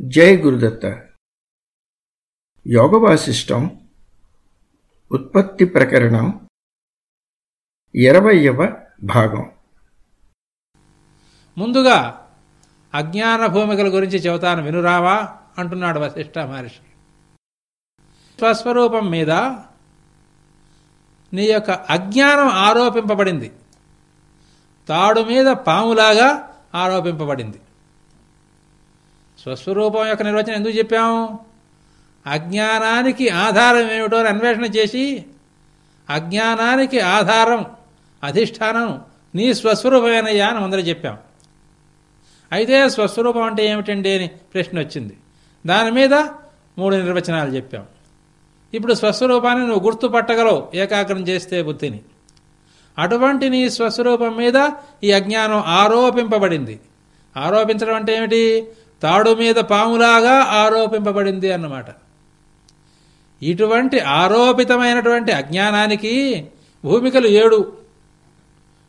జై గురుదత్త. యోగవాసిష్టం ఉత్పత్తి ప్రకరణం ఇరవయవ భాగం. ముందుగా అజ్ఞాన భూమికల గురించి చెబుతాను వినురావా అంటున్నాడు వశిష్ఠ మహర్షి. స్వస్వరూపం మీద నీ యొక్క అజ్ఞానం ఆరోపింపబడింది. తాడు మీద పాములాగా ఆరోపింపబడింది. స్వస్వరూపం యొక్క నిర్వచనం ఎందుకు చెప్పాము? అజ్ఞానానికి ఆధారం ఏమిటో అని అన్వేషణ చేసి అజ్ఞానానికి ఆధారం అధిష్టానం నీ స్వస్వరూపమేనయ్యా అని ముందర చెప్పాం. అయితే స్వస్వరూపం అంటే ఏమిటండి అని ప్రశ్న వచ్చింది. దాని మీద మూడు నిర్వచనాలు చెప్పాం. ఇప్పుడు స్వస్వరూపాన్ని నువ్వు గుర్తుపట్టగలవు ఏకాగ్రం చేస్తే బుద్ధిని. అటువంటి నీ స్వస్వరూపం మీద ఈ అజ్ఞానం ఆరోపింపబడింది. ఆరోపించడం అంటే ఏమిటి? తాడు మీద పాములాగా ఆరోపింపబడింది అన్నమాట. ఇటువంటి ఆరోపితమైనటువంటి అజ్ఞానానికి భూమికలు ఏడు.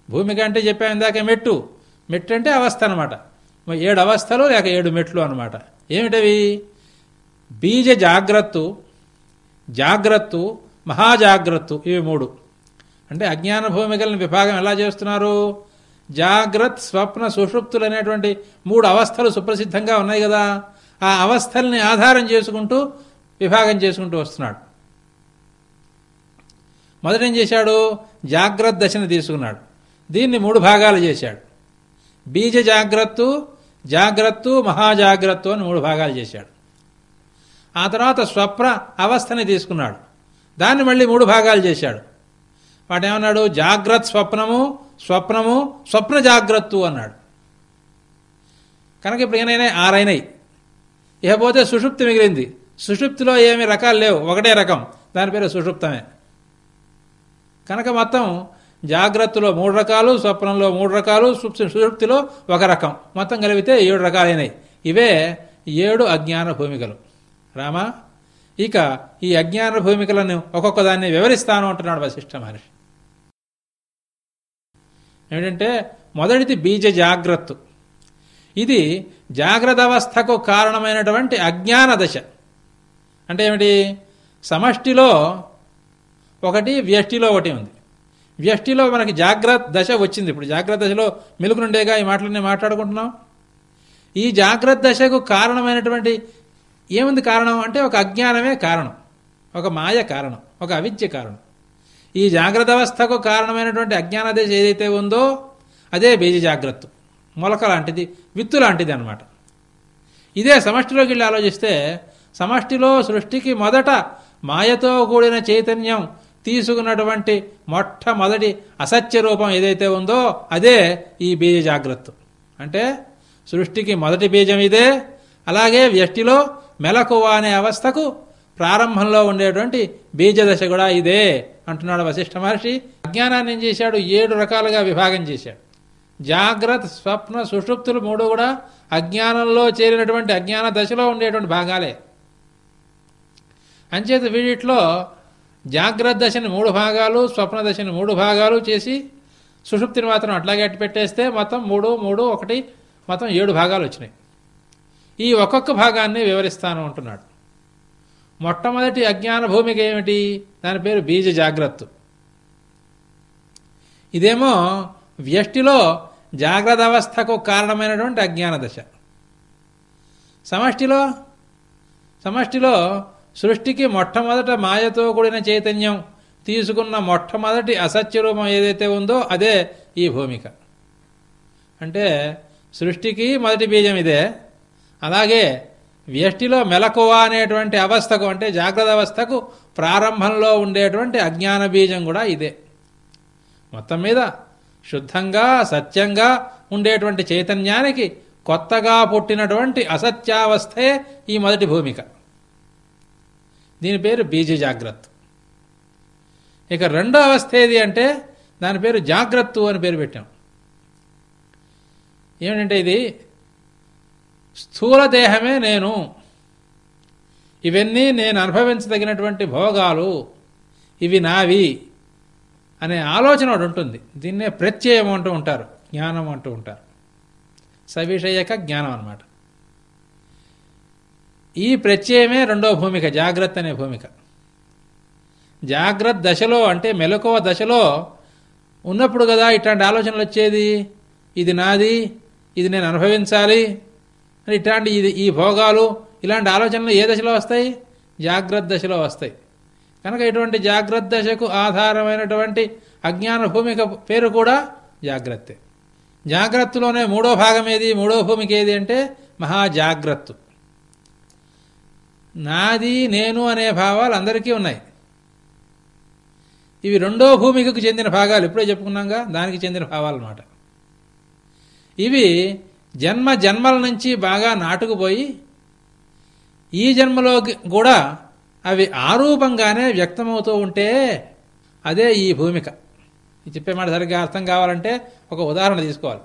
భూమిక అంటే చెప్పాము ఇందాక మెట్టు. మెట్టు అంటే అవస్థ అనమాట ఏడు అవస్థలు లేక ఏడు మెట్లు అనమాట ఏమిటవి? బీజ జాగ్రత్త జాగ్రత్త మహాజాగ్రత్త ఇవి మూడు. అంటే అజ్ఞాన భూమికలను విభాగం ఎలా చేస్తున్నారు? జాగ్రత్ స్వప్న సుషుప్తులు అనేటువంటి మూడు అవస్థలు సుప్రసిద్ధంగా ఉన్నాయి కదా. ఆ అవస్థల్ని ఆధారం చేసుకుంటూ విభాగం చేసుకుంటూ వస్తున్నాడు. మొదట ఏం చేశాడు? జాగ్రత్త దశను తీసుకున్నాడు. దీన్ని మూడు భాగాలు చేశాడు. బీజ జాగ్రత్త జాగ్రత్త మహాజాగ్రత్తు అని మూడు భాగాలు చేశాడు. ఆ తర్వాత స్వప్న అవస్థని తీసుకున్నాడు. దాన్ని మళ్ళీ మూడు భాగాలు చేశాడు. వాటేమన్నాడు? జాగ్రత్త స్వప్నము స్వప్నము స్వప్న జాగ్రత్త అన్నాడు. కనుక ఇప్పుడు ఏనైనా ఆరైనాయి. ఇకపోతే సుషుప్తి మిగిలింది. సుషుప్తిలో ఏమి రకాలు లేవు. ఒకటే రకం. దాని పేరు సుషుప్తమే. కనుక మొత్తం జాగ్రత్తలో మూడు రకాలు స్వప్నంలో మూడు రకాలు సుషుప్తిలో ఒక రకం. మొత్తం కలిపితే ఏడు రకాలైనవి ఇవే ఏడు అజ్ఞాన భూమికలు. రామా ఇక ఈ అజ్ఞాన భూమికలను ఒక్కొక్క దాన్ని వివరిస్తాను అంటున్నాడు వశిష్ఠ మహర్షి. ఏమిటంటే మొదటిది బీజ జాగ్రత్త. ఇది జాగ్రత్త అవస్థకు కారణమైనటువంటి అజ్ఞాన దశ. అంటే ఏమిటి? సమష్టిలో ఒకటి వ్యష్టిలో ఒకటి ఉంది. వ్యష్టిలో మనకి జాగ్రత్త దశ వచ్చింది. ఇప్పుడు జాగ్రత్త దశలో మెలుగునుండేగా ఈ మాటలన్నీ మాట్లాడుకుంటున్నాం. ఈ జాగ్రత్త దశకు కారణమైనటువంటి ఏముంది కారణం? అంటే ఒక అజ్ఞానమే కారణం. ఒక మాయ కారణం. ఒక అవిద్య కారణం. ఈ జాగ్రత్త అవస్థకు కారణమైనటువంటి అజ్ఞాన దశ ఏదైతే ఉందో అదే బీజ జాగ్రత్త. మొలక లాంటిది విత్తు లాంటిది అనమాట ఇదే సమష్టిలోకి వెళ్ళి ఆలోచిస్తే సమష్టిలో సృష్టికి మొదట మాయతో కూడిన చైతన్యం తీసుకున్నటువంటి మొట్టమొదటి అసత్య రూపం ఏదైతే ఉందో అదే ఈ బీజ జాగ్రత్త. అంటే సృష్టికి మొదటి బీజం ఇదే అలాగే వ్యష్టిలో మెలకువ అనే అవస్థకు ప్రారంభంలో ఉండేటువంటి బీజదశ కూడా ఇదే అంటున్నాడు వశిష్ఠ మహర్షి. అజ్ఞానాన్ని ఏం చేశాడు? ఏడు రకాలుగా విభాగం చేశాడు. జాగ్రత్త స్వప్న సుషుప్తులు మూడు కూడా అజ్ఞానంలో చేరినటువంటి అజ్ఞాన దశలో ఉండేటువంటి భాగాలే. అంచేత వీడిట్లో జాగ్రత్త దశని మూడు భాగాలు స్వప్న దశని మూడు భాగాలు చేసి సుషుప్తిని మాత్రం అట్లాగే అట్టి పెట్టేస్తే మొత్తం మూడు మూడు ఒకటి మొత్తం ఏడు భాగాలు వచ్చినాయి. ఈ ఒక్కొక్క భాగాన్ని వివరిస్తాను అంటున్నాడు. మొట్టమొదటి అజ్ఞాన భూమిక ఏమిటి? దాని పేరు బీజ జాగ్రత్త. ఇదేమో వ్యష్టిలో జాగ్రత్త అవస్థకు కారణమైనటువంటి అజ్ఞాన దశ. సమష్టిలో? సమష్టిలో సృష్టికి మొట్టమొదట మాయతో కూడిన చైతన్యం తీసుకున్న మొట్టమొదటి అసత్య రూపం ఏదైతే ఉందో అదే ఈ భూమిక. అంటే సృష్టికి మొదటి బీజం ఇదే. అలాగే వ్యష్టిలో మెలకువ అనేటువంటి అవస్థకు అంటే జాగ్రత్త అవస్థకు ప్రారంభంలో ఉండేటువంటి అజ్ఞాన బీజం కూడా ఇదే. మొత్తం మీద శుద్ధంగా సత్యంగా ఉండేటువంటి చైతన్యానికి కొత్తగా పుట్టినటువంటి అసత్యావస్థే ఈ మొదటి భూమిక. దీని పేరు బీజ జాగ్రత్త. ఇక రెండో అవస్థ ఏది అంటే దాని పేరు జాగ్రత్త అని పేరు పెట్టాం. ఏమిటంటే ఇది స్థూల దేహమే నేను. ఇవన్నీ నేను అనుభవించదగినటువంటి భోగాలు. ఇవి నావి అనే ఆలోచన ఒకటి ఉంటుంది. దీన్నే ప్రత్యయం అంటూ ఉంటారు జ్ఞానం అంటూ ఉంటారు. సవిషయక జ్ఞానం అన్నమాట. ఈ ప్రత్యయమే రెండో భూమిక జాగ్రత్త అనే భూమిక. జాగ్రత్త దశలో అంటే మెలకువ దశలో ఉన్నప్పుడు కదా ఇట్లాంటి ఆలోచనలు వచ్చేది? ఇది నాది ఇది నేను అనుభవించాలి అని ఇట్లాంటి ఇది ఈ భోగాలు ఇలాంటి ఆలోచనలు ఏ దశలో వస్తాయి? జాగ్రత్త దశలో వస్తాయి. కనుక ఇటువంటి జాగ్రత్త దశకు ఆధారమైనటువంటి అజ్ఞాన భూమిక పేరు కూడా జాగ్రత్తే. జాగ్రత్తలోనే మూడో భాగం ఏది? మూడో భూమిక ఏది అంటే మహాజాగ్రత్త. నాది నేను అనే భావాలు అందరికీ ఉన్నాయి. ఇవి రెండో భూమికకు చెందిన భాగాలు. ఇప్పుడే చెప్పుకున్నాగా దానికి చెందిన భావాలు అన్నమాట ఇవి జన్మ జన్మల నుంచి బాగా నాటుకుపోయి ఈ జన్మలో కూడా అవి ఆరూపంగానే వ్యక్తమవుతూ ఉంటే అదే ఈ భూమిక. చెప్పే మాట సరిగ్గా అర్థం కావాలంటే ఒక ఉదాహరణ తీసుకోవాలి.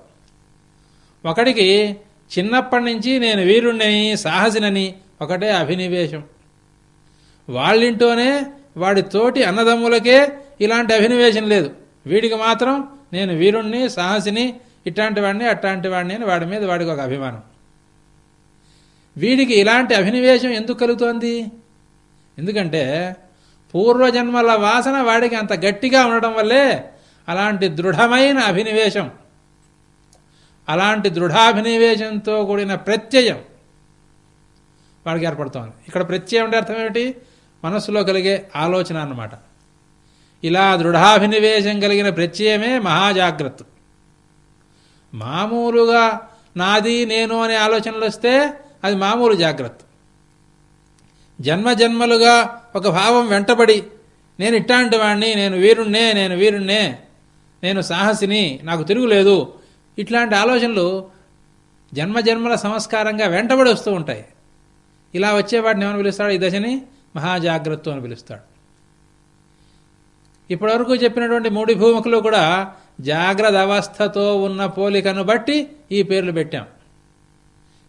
ఒకడికి చిన్నప్పటి నుంచి నేను వీరుణ్ణని సాహసినని ఒకటే అభినివేశం. వాళ్ళింటోనే వాడి తోటి అన్నదమ్ములకే ఇలాంటి అభినివేశం లేదు. వీడికి మాత్రం నేను వీరుణ్ణి సాహసిని ఇట్లాంటి వాడిని అట్లాంటి వాడిని అని వాడి మీద వాడికి ఒక అభిమానం. వీడికి ఇలాంటి అభినివేశం ఎందుకు కలుగుతోంది? ఎందుకంటే పూర్వజన్మల వాసన వాడికి అంత గట్టిగా ఉండడం వల్లే అలాంటి దృఢమైన అభినివేశం అలాంటి దృఢాభినవేశంతో కూడిన ప్రత్యయం వాడికి ఏర్పడుతోంది. ఇక్కడ ప్రత్యయం అంటే అర్థం ఏమిటి? మనస్సులో కలిగే ఆలోచన అన్నమాట. ఇలా దృఢాభినవేశం కలిగిన ప్రత్యయమే మహాజాగ్రత్త. మామూలుగా నాది నేను అనే ఆలోచనలు వస్తే అది మామూలు జాగ్రత్త. జన్మ జన్మలుగా ఒక భావం వెంటబడి నేను ఇట్లాంటి వాడిని నేను వీరుణ్ణే నేను వీరుణ్ణే నేను సాహసిని నాకు తిరుగులేదు. ఇట్లాంటి ఆలోచనలు జన్మ జన్మల సంస్కారంగా వెంటబడి వస్తూ ఉంటాయి. ఇలా వచ్చేవాడిని ఏమని పిలుస్తాడు? ఈ దశని మహాజాగ్రత్త అని పిలుస్తాడు. ఇప్పటివరకు చెప్పినటువంటి మూడు భూముఖులు కూడా జాగ్రత్త అవస్థతో ఉన్న పోలికను బట్టి ఈ పేర్లు పెట్టాం.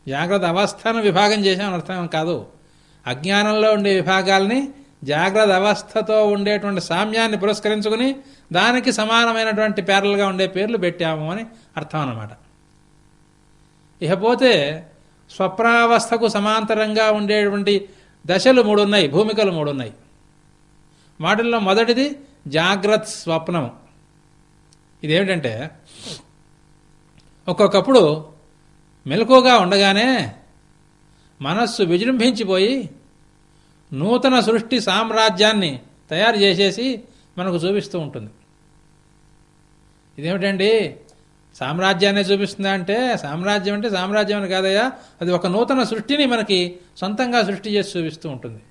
జాగ్రత్త అవస్థను విభాగం చేశాం అర్థం కాదు. అజ్ఞానంలో ఉండే విభాగాల్ని జాగ్రత్త అవస్థతో ఉండేటువంటి సామ్యాన్ని పురస్కరించుకుని దానికి సమానమైనటువంటి పేర్లుగా ఉండే పేర్లు పెట్టాము అని అర్థం అన్నమాట. ఇకపోతే స్వప్నావస్థకు సమాంతరంగా ఉండేటువంటి దశలు మూడున్నాయి భూమికలు మూడున్నాయి. వాటిల్లో మొదటిది జాగ్రత్త స్వప్నం ఇదేమిటంటే ఒక్కొక్కప్పుడు మెలకుగా ఉండగానే మనస్సు విజృంభించిపోయి నూతన సృష్టి సామ్రాజ్యాన్ని తయారు చేసేసి మనకు చూపిస్తూ ఉంటుంది. ఇదేమిటండి? సామ్రాజ్యాన్ని చూపిస్తుందా అంటే సామ్రాజ్యం అంటే సామ్రాజ్యం అని కాదయ్యా అది ఒక నూతన సృష్టిని మనకి సొంతంగా సృష్టి చేసి చూపిస్తూ ఉంటుంది.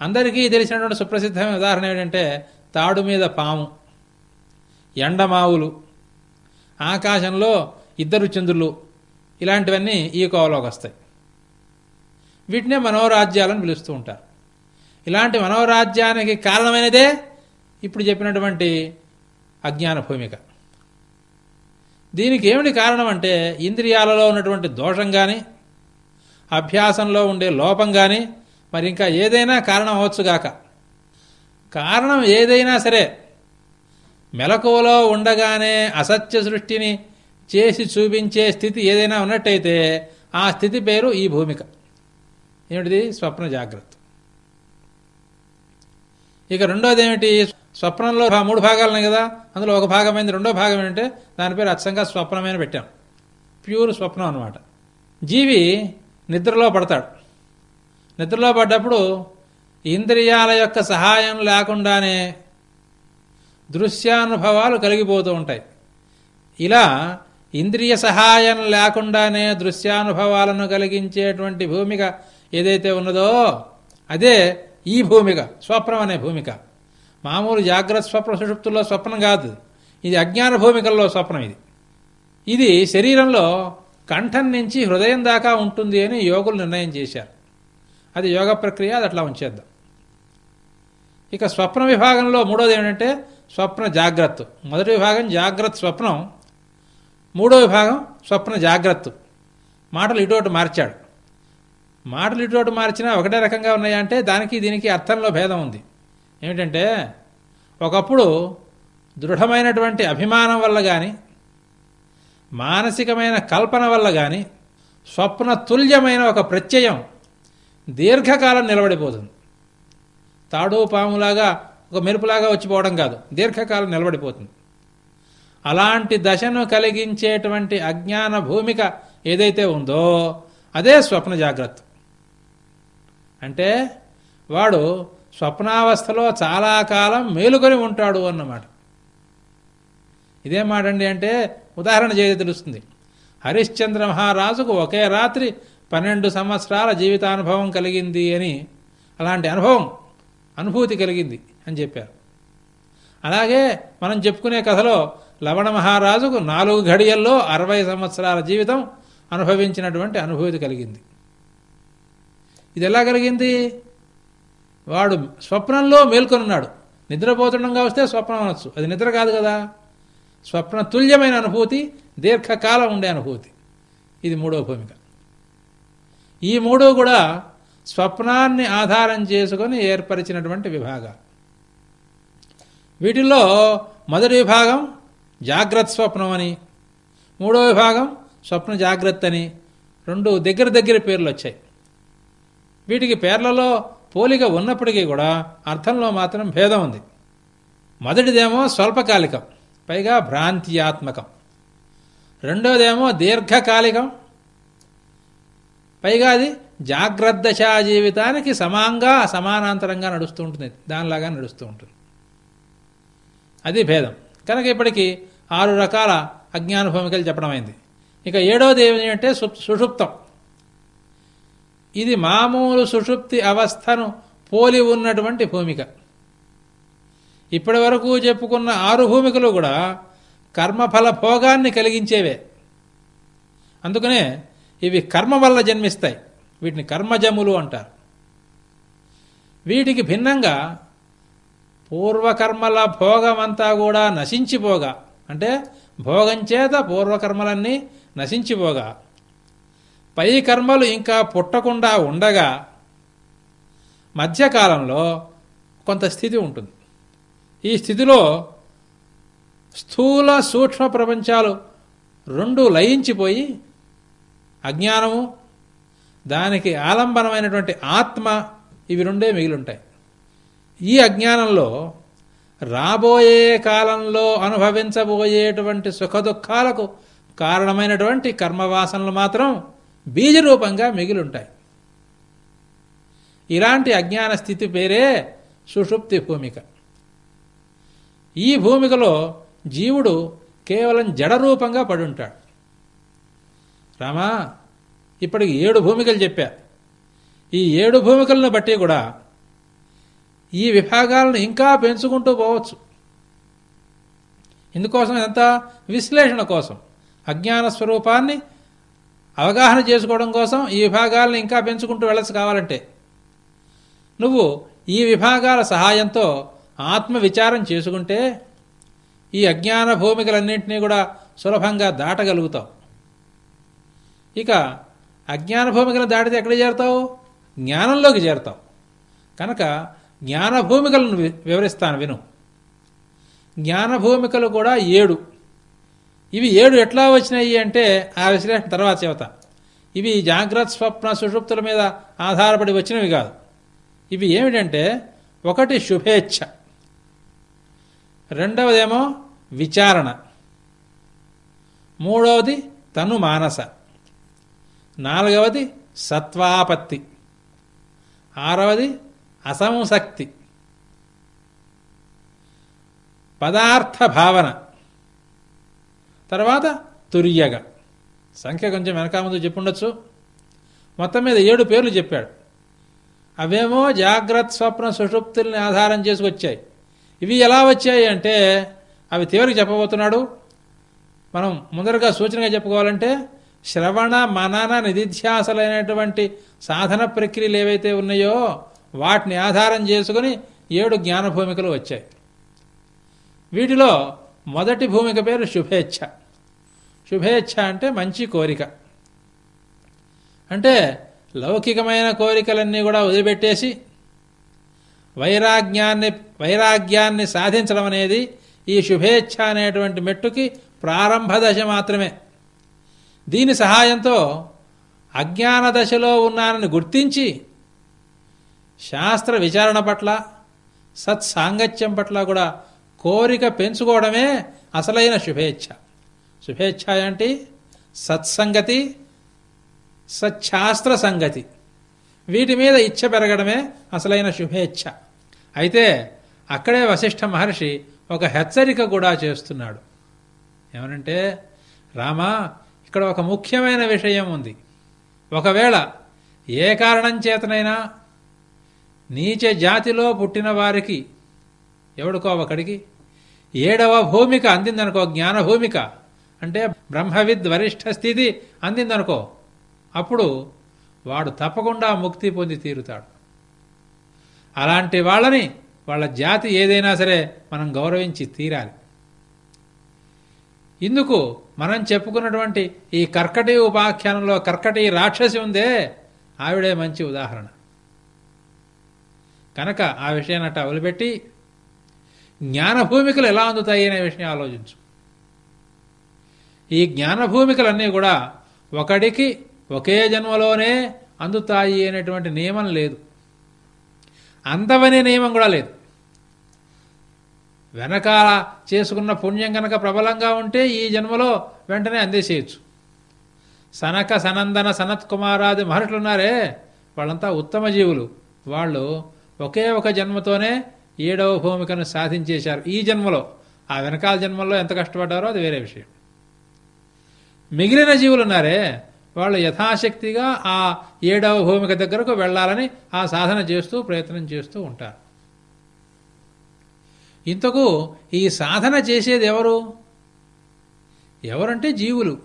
అందరికీ తెలిసినటువంటి సుప్రసిద్ధమైన ఉదాహరణ ఏంటంటే తాడు మీద పాము. ఎండమావులు ఆకాశంలో ఇద్దరు చంద్రులు ఇలాంటివన్నీ ఈ కోవలోకి వస్తాయి. వీటినే మనోరాజ్యాలను పిలుస్తూ ఉంటారు. ఇలాంటి మనోరాజ్యానికి కారణమైనదే ఇప్పుడు చెప్పినటువంటి అజ్ఞాన భూమిక. దీనికి ఏమిటి కారణం అంటే ఇంద్రియాలలో ఉన్నటువంటి దోషం కానీ అభ్యాసంలో ఉండే లోపం కానీ మరి ఇంకా ఏదైనా కారణం అవ్వచ్చుగాక కారణం ఏదైనా సరే మెలకువలో ఉండగానే అసత్య సృష్టిని చేసి చూపించే స్థితి ఏదైనా ఉన్నట్టయితే ఆ స్థితి పేరు ఈ భూమిక. ఏమిటిది? స్వప్న జాగ్రత్త. ఇక రెండోది ఏమిటి స్వప్నంలో మూడు భాగాలు ఉన్నాయి కదా అందులో ఒక భాగమైంది రెండో భాగం ఏంటంటే దాని పేరు అచ్చంగా స్వప్నమైన పెట్టాం. ప్యూర్ స్వప్నం అనమాట జీవి నిద్రలో పడతాడు. నిద్రలో పడ్డప్పుడు ఇంద్రియాల యొక్క సహాయం లేకుండానే దృశ్యానుభవాలు కలిగిపోతూ ఉంటాయి. ఇలా ఇంద్రియ సహాయం లేకుండానే దృశ్యానుభవాలను కలిగించేటువంటి భూమిక ఏదైతే ఉన్నదో అదే ఈ భూమిక స్వప్నం అనే భూమిక. మామూలు జాగ్రత్త స్వప్న సుషుప్తుల్లో స్వప్నం కాదు. ఇది అజ్ఞాన భూమికల్లో స్వప్నం ఇది. ఇది శరీరంలో కంఠం నుంచి హృదయం దాకా ఉంటుంది అని యోగులు నిర్ణయం చేశారు. అది యోగ ప్రక్రియ అది అట్లా ఉంచేద్దాం. ఇక స్వప్న విభాగంలో మూడోది ఏమిటంటే స్వప్న జాగ్రత్త. మొదటి విభాగం జాగ్రత్త స్వప్నం మూడో విభాగం స్వప్న జాగ్రత్త. మాటలు ఇటువంటి మార్చాడు. మాటలు ఇటువంటి మార్చినా ఒకటే రకంగా ఉన్నాయంటే దానికి దీనికి అర్థంలో భేదం ఉంది. ఏమిటంటే ఒకప్పుడు దృఢమైనటువంటి అభిమానం వల్ల కానీ మానసికమైన కల్పన వల్ల కానీ స్వప్న తుల్యమైన ఒక ప్రత్యయం దీర్ఘకాలం నిలబడిపోతుంది. తాడు పాములాగా ఒక మెరుపులాగా వచ్చిపోవడం కాదు. దీర్ఘకాలం నిలబడిపోతుంది. అలాంటి దశను కలిగించేటువంటి అజ్ఞాన భూమిక ఏదైతే ఉందో అదే స్వప్న జాగ్రత్త. అంటే వాడు స్వప్నావస్థలో చాలా కాలం మేలుకొని ఉంటాడు అన్నమాట. ఇదేం మాట అండి అంటే ఉదాహరణ చేసి తెలుస్తుంది. హరిశ్చంద్ర మహారాజుకు ఒకే రాత్రి పన్నెండు సంవత్సరాల జీవితానుభవం కలిగింది అని అలాంటి అనుభవం అనుభూతి కలిగింది. అని చెప్పారు. అలాగే మనం చెప్పుకునే కథలో లవణ మహారాజుకు నాలుగు ఘడియల్లో అరవై సంవత్సరాల జీవితం అనుభవించినటువంటి అనుభూతి కలిగింది. ఇది ఎలా కలిగింది? వాడు స్వప్నంలో మేల్కొనున్నాడు. నిద్రపోతుండగా వస్తే స్వప్నం అనొచ్చు. అది నిద్ర కాదు కదా. స్వప్న తుల్యమైన అనుభూతి దీర్ఘకాలం ఉండే అనుభూతి. ఇది మూడవ భూమిక. ఈ మూడు కూడా స్వప్నాన్ని ఆధారం చేసుకొని ఏర్పరిచినటువంటి విభాగాలు. వీటిల్లో మొదటి విభాగం జాగ్రత్త స్వప్నం అని మూడో విభాగం స్వప్న జాగ్రత్త అని రెండు దగ్గర దగ్గర పేర్లు వచ్చాయి. వీటికి పేర్లలో పోలిక ఉన్నప్పటికీ కూడా అర్థంలో మాత్రం భేదం ఉంది. మొదటిదేమో స్వల్పకాలికం పైగా భ్రాంతియాత్మకం. రెండోదేమో దీర్ఘకాలికం పైగా అది జాగ్రత్త దశా జీవితానికి సమాంగా సమానాంతరంగా నడుస్తూ ఉంటుంది దానిలాగా నడుస్తూ ఉంటుంది. అది భేదం. కనుక ఇప్పటికీ ఆరు రకాల అజ్ఞాన భూమికలు అయింది ఇక ఏడవది ఏమిటంటే సుషుప్తం. ఇది మామూలు సుషుప్తి అవస్థను పోలి ఉన్నటువంటి భూమిక. ఇప్పటి వరకు చెప్పుకున్న ఆరు భూమికలు కూడా కర్మఫల భోగాన్ని కలిగించేవే. అందుకనే ఇవి కర్మ వల్ల జన్మిస్తాయి. వీటిని కర్మజములు అంటారు. వీటికి భిన్నంగా పూర్వకర్మల భోగమంతా కూడా నశించిపోగా. అంటే భోగం చేత పూర్వకర్మలన్నీ నశించిపోగా. పై కర్మలు ఇంకా పుట్టకుండా ఉండగా మధ్యకాలంలో కొంత స్థితి ఉంటుంది. ఈ స్థితిలో స్థూల సూక్ష్మ ప్రపంచాలు రెండు లయించిపోయి అజ్ఞానము దానికి ఆలంబనమైనటువంటి ఆత్మ ఇవి రెండే మిగిలుంటాయి ఈ అజ్ఞానంలో రాబోయే కాలంలో అనుభవించబోయేటువంటి సుఖదుఖాలకు కారణమైనటువంటి కర్మవాసనలు మాత్రం బీజరూపంగా మిగిలుంటాయి. ఇలాంటి అజ్ఞాన స్థితి పేరే సుషుప్తి భూమిక. ఈ భూమికలో జీవుడు కేవలం జడరూపంగా పడుంటాడు. రామా ఇప్పటికి ఏడు భూమికలు చెప్పా. ఈ ఏడు భూమికలను బట్టి కూడా ఈ విభాగాలను ఇంకా పెంచుకుంటూ పోవచ్చు. ఇందుకోసం ఎంత విశ్లేషణ కోసం అజ్ఞాన స్వరూపాన్ని అవగాహన చేసుకోవడం కోసం ఈ విభాగాలను ఇంకా పెంచుకుంటూ వెళ్ళచ్చు కావాలంటే. నువ్వు ఈ విభాగాల సహాయంతో ఆత్మవిచారం చేసుకుంటే ఈ అజ్ఞాన భూమికలన్నింటినీ కూడా సులభంగా దాటగలుగుతావు. ఇక అజ్ఞాన భూమికలు దాటితే ఎక్కడ చేరుతావు? జ్ఞానంలోకి చేరుతావు. కనుక జ్ఞానభూమికలను వివరిస్తాను విను. జ్ఞానభూమికలు కూడా ఏడు. ఇవి ఏడు ఎట్లా వచ్చినాయి అంటే ఆ విశ్లేషణ తర్వాత చెబుతా. ఇవి జాగ్రత్త స్వప్న సుషుప్తుల మీద ఆధారపడి వచ్చినవి కాదు. ఇవి ఏమిటంటే ఒకటి శుభేచ్ఛ. రెండవదేమో విచారణ. మూడవది తను మానస నాలుగవది సత్వాపత్తి. ఆరవది అసంశక్తి పదార్థ భావన. తర్వాత తుర్యగ. సంఖ్య కొంచెం వెనక ముందు చెప్పుండొచ్చు. మొత్తం మీద ఏడు పేర్లు చెప్పాడు. అవేమో జాగ్రత్త స్వప్న సుషుప్తుల్ని ఆధారం చేసుకొచ్చాయి. ఇవి ఎలా వచ్చాయి అంటే అవి తీవ్రకి చెప్పబోతున్నాడు. మనం ముందరగా సూచనగా చెప్పుకోవాలంటే శ్రవణ మనన నిధిధ్యాసలైనటువంటి సాధన ప్రక్రియలు ఏవైతే ఉన్నాయో వాటిని ఆధారం చేసుకుని ఏడు జ్ఞాన భూమికలు వచ్చాయి. వీటిలో మొదటి భూమిక పేరు శుభేచ్ఛ. శుభేచ్ఛ అంటే మంచి కోరిక. అంటే లౌకికమైన కోరికలన్నీ కూడా వదిలిపెట్టేసి వైరాగ్యాన్ని వైరాగ్యాన్ని సాధించడం అనేది ఈ శుభేచ్ఛ అనేటువంటి మెట్టుకి ప్రారంభ దశ మాత్రమే. దీని సహాయంతో అజ్ఞాన దశలో ఉన్నానని గుర్తించి శాస్త్ర విచారణ పట్ల సత్సాంగత్యం పట్ల కూడా కోరిక పెంచుకోవడమే అసలైన శుభేచ్ఛ. శుభేచ్ఛ ఏంటి? సత్సంగతి సచ్ఛాస్త్ర సంగతి. వీటి మీద ఇచ్చ పెరగడమే అసలైన శుభేచ్ఛ. అయితే అక్కడే వశిష్ఠ మహర్షి ఒక హెచ్చరిక కూడా చేస్తున్నాడు. ఏమనంటే రామా ఇక్కడ ఒక ముఖ్యమైన విషయం ఉంది. ఒకవేళ ఏ కారణం చేతనైనా నీచ జాతిలో పుట్టిన వారికి ఎవడుకో ఒకడికి? ఏడవ భూమిక అందిందనుకో జ్ఞాన భూమిక. అంటే బ్రహ్మవిద్ వరిష్ఠ స్థితి అందిందనుకో అప్పుడు వాడు తప్పకుండా ముక్తి పొంది తీరుతాడు. అలాంటి వాళ్ళని వాళ్ళ జాతి ఏదైనా సరే మనం గౌరవించి తీరాలి. ఇందుకు మనం చెప్పుకున్నటువంటి ఈ కర్కటి ఉపాఖ్యానంలో కర్కటి రాక్షసి ఉందే ఆవిడే మంచి ఉదాహరణ. కనుక ఆ విషయాన్ని అట్ట వదిలిపెట్టి జ్ఞానభూమికలు ఎలా అందుతాయి అనే విషయం ఆలోచించు. ఈ జ్ఞానభూమికలన్నీ కూడా ఒకడికి ఒకే జన్మలోనే అందుతాయి అనేటువంటి నియమం లేదు. అందవనే నియమం కూడా లేదు. వెనకాల చేసుకున్న పుణ్యం కనుక ప్రబలంగా ఉంటే ఈ జన్మలో వెంటనే అందేసేయచ్చు. సనక సనందన సనత్ కుమారాది మహర్షులు ఉన్నారే వాళ్ళంతా ఉత్తమ జీవులు. వాళ్ళు ఒకే ఒక జన్మతోనే ఏడవ భూమికను సాధించేశారు. ఈ జన్మలో ఆ వెనకాల జన్మల్లో ఎంత కష్టపడ్డారో అది వేరే విషయం. మిగిలిన జీవులు ఉన్నారే వాళ్ళు యథాశక్తిగా ఆ ఏడవ భూమిక దగ్గరకు వెళ్ళాలని ఆ సాధన చేస్తూ ప్రయత్నం చేస్తూ ఉంటారు. ఇంతకు ఈ సాధన చేసేది ఎవరు? ఎవరంటే జీవులు.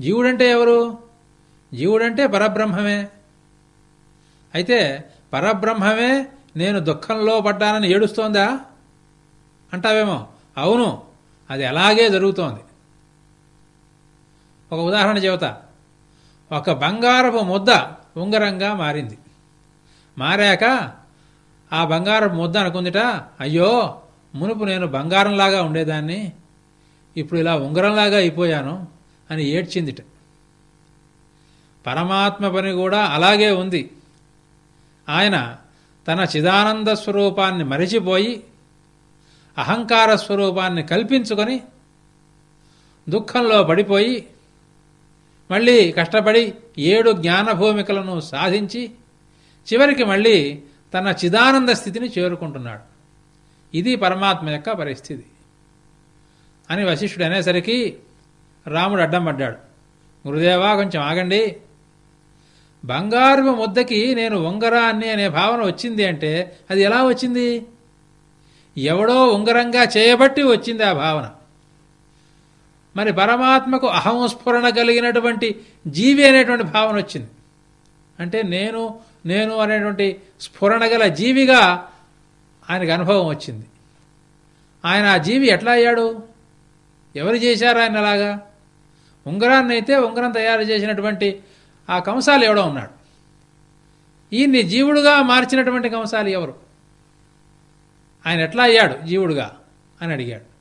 జీవుడంటే ఎవరు? జీవుడంటే పరబ్రహ్మమే. అయితే పరబ్రహ్మమే నేను దుఃఖంలో పడ్డానని ఏడుస్తోందా? అంటావేమో. అవును అది అలాగే జరుగుతోంది. ఒక ఉదాహరణ చెబుతా. ఒక బంగారపు ముద్ద ఉంగరంగా మారింది. మారాక ఆ బంగారపు ముద్ద అనుకుందిట అయ్యో మునుపు నేను బంగారంలాగా ఉండేదాన్ని ఇప్పుడు ఇలా ఉంగరంలాగా అయిపోయాను అని ఏడ్చిందిట. పరమాత్మ పని కూడా అలాగే ఉంది. ఆయన తన చిదానంద స్వరూపాన్ని మరిచిపోయి అహంకార స్వరూపాన్ని కల్పించుకొని దుఃఖంలో పడిపోయి మళ్ళీ కష్టపడి ఏడు జ్ఞానభూమికలను సాధించి చివరికి మళ్ళీ తన చిదానంద స్థితిని చేరుకుంటున్నాడు. ఇది పరమాత్మ యొక్క పరిస్థితి. అని వశిష్ఠుడు అనేసరికి రాముడు అడ్డం పడ్డాడు. గురుదేవా కొంచెం ఆగండి. బంగారు ముద్దకి నేను ఉంగరాన్ని అనే భావన వచ్చింది అంటే అది ఎలా వచ్చింది? ఎవడో ఉంగరంగా చేయబట్టి వచ్చింది ఆ భావన. మరి పరమాత్మకు అహంస్ఫురణ కలిగినటువంటి జీవి అనేటువంటి భావన వచ్చింది. అంటే నేను నేను అనేటువంటి స్ఫురణ గల జీవిగా ఆయనకు అనుభవం వచ్చింది. ఆయన ఆ జీవి ఎట్లా అయ్యాడు? ఎవరు చేశారు ఆయన అలాగా? ఉంగరాన్ని అయితే ఉంగరం తయారు చేసినటువంటి ఆ కంసాలు ఎవడో ఉన్నాడు. ఈయన్ని జీవుడుగా మార్చినటువంటి కంసాలు ఎవరు? ఆయన ఎట్లా అయ్యాడు? జీవుడుగా అని అడిగాడు.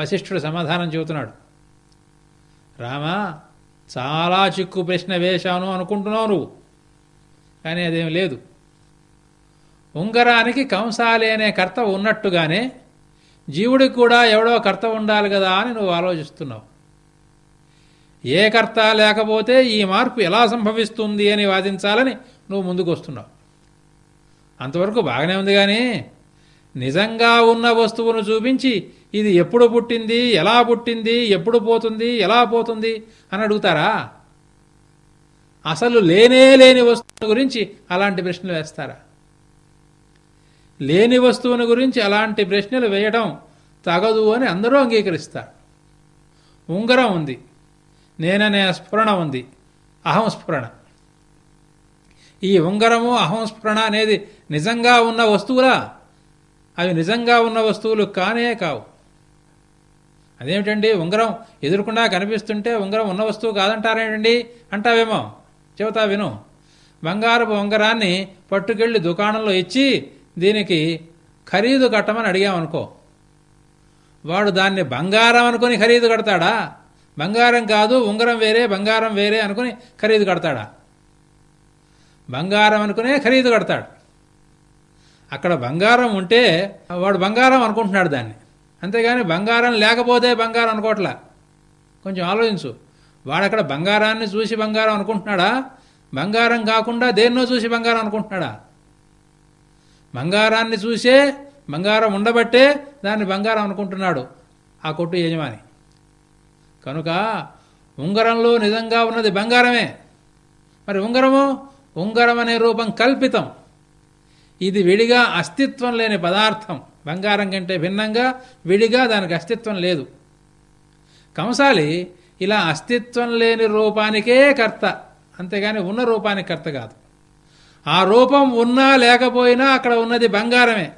వశిష్ఠుడు సమాధానం చెబుతున్నాడు. రామా చాలా చిక్కు ప్రశ్న వేశాను అనుకుంటున్నావు నువ్వు. కానీ అదేం లేదు. ఉంగరానికి కంసాలి అనే కర్త ఉన్నట్టుగానే జీవుడికి కూడా ఎవడో కర్త ఉండాలి కదా అని నువ్వు ఆలోచిస్తున్నావు. ఏ కర్త లేకపోతే ఈ మార్పు ఎలా సంభవిస్తుంది అని వాదించాలని నువ్వు ముందుకు వస్తున్నావు అంతవరకు బాగానే ఉంది కానీ నిజంగా ఉన్న వస్తువును చూపించి ఇది ఎప్పుడు పుట్టింది ఎలా పుట్టింది ఎప్పుడు పోతుంది ఎలా పోతుంది అని అడుగుతారా? అసలు లేనే లేని వస్తువుని గురించి అలాంటి ప్రశ్నలు వేస్తారా? లేని వస్తువుని గురించి అలాంటి ప్రశ్నలు వేయడం తగదు అని అందరూ అంగీకరిస్తారు. ఉంగరం ఉంది. నేననే స్ఫురణ ఉంది. అహం స్ఫురణ. ఈ ఉంగరము అహం స్ఫురణ అనేది నిజంగా ఉన్న వస్తువులా? అవి నిజంగా ఉన్న వస్తువులు కానే కావు. అదేమిటండి? ఉంగరం ఎదురుకుండా కనిపిస్తుంటే ఉంగరం ఉన్న వస్తువు కాదంటారేమిటండి? అంటావేమో? చెబుతా విను. బంగారపు ఉంగరాన్ని పట్టుకెళ్ళి దుకాణంలో ఇచ్చి దీనికి ఖరీదు కట్టమని అడిగామనుకో. వాడు దాన్ని బంగారం అనుకుని ఖరీదు కడతాడా? బంగారం కాదు ఉంగరం వేరే బంగారం వేరే అనుకుని ఖరీదు కడతాడా? బంగారం అనుకునే ఖరీదు కడతాడు. అక్కడ బంగారం ఉంటే వాడు బంగారం అనుకుంటున్నాడు దాన్ని. అంతేగాని బంగారం లేకపోతే బంగారం అనుకోవట్లా. కొంచెం ఆలోచించు. వాడు అక్కడ బంగారాన్ని చూసి బంగారం అనుకుంటున్నాడా? బంగారం కాకుండా దేన్నో చూసి బంగారం అనుకుంటున్నాడా? బంగారాన్ని చూసే బంగారం ఉండబట్టే దాన్ని బంగారం అనుకుంటున్నాడు ఆ కొట్టు యజమాని. కనుక ఉంగరంలో నిజంగా ఉన్నది బంగారమే. మరి ఉంగరము? ఉంగరం అనే రూపం కల్పితం. ఇది విడిగా అస్తిత్వం లేని పదార్థం. బంగారం కంటే భిన్నంగా విడిగా దానికి అస్తిత్వం లేదు. కంసాలి ఇలా అస్తిత్వం లేని రూపానికే కర్త. అంతేగాని ఉన్న రూపానికి కర్త కాదు. ఆ రూపం ఉన్నా లేకపోయినా అక్కడ ఉన్నది బంగారమే.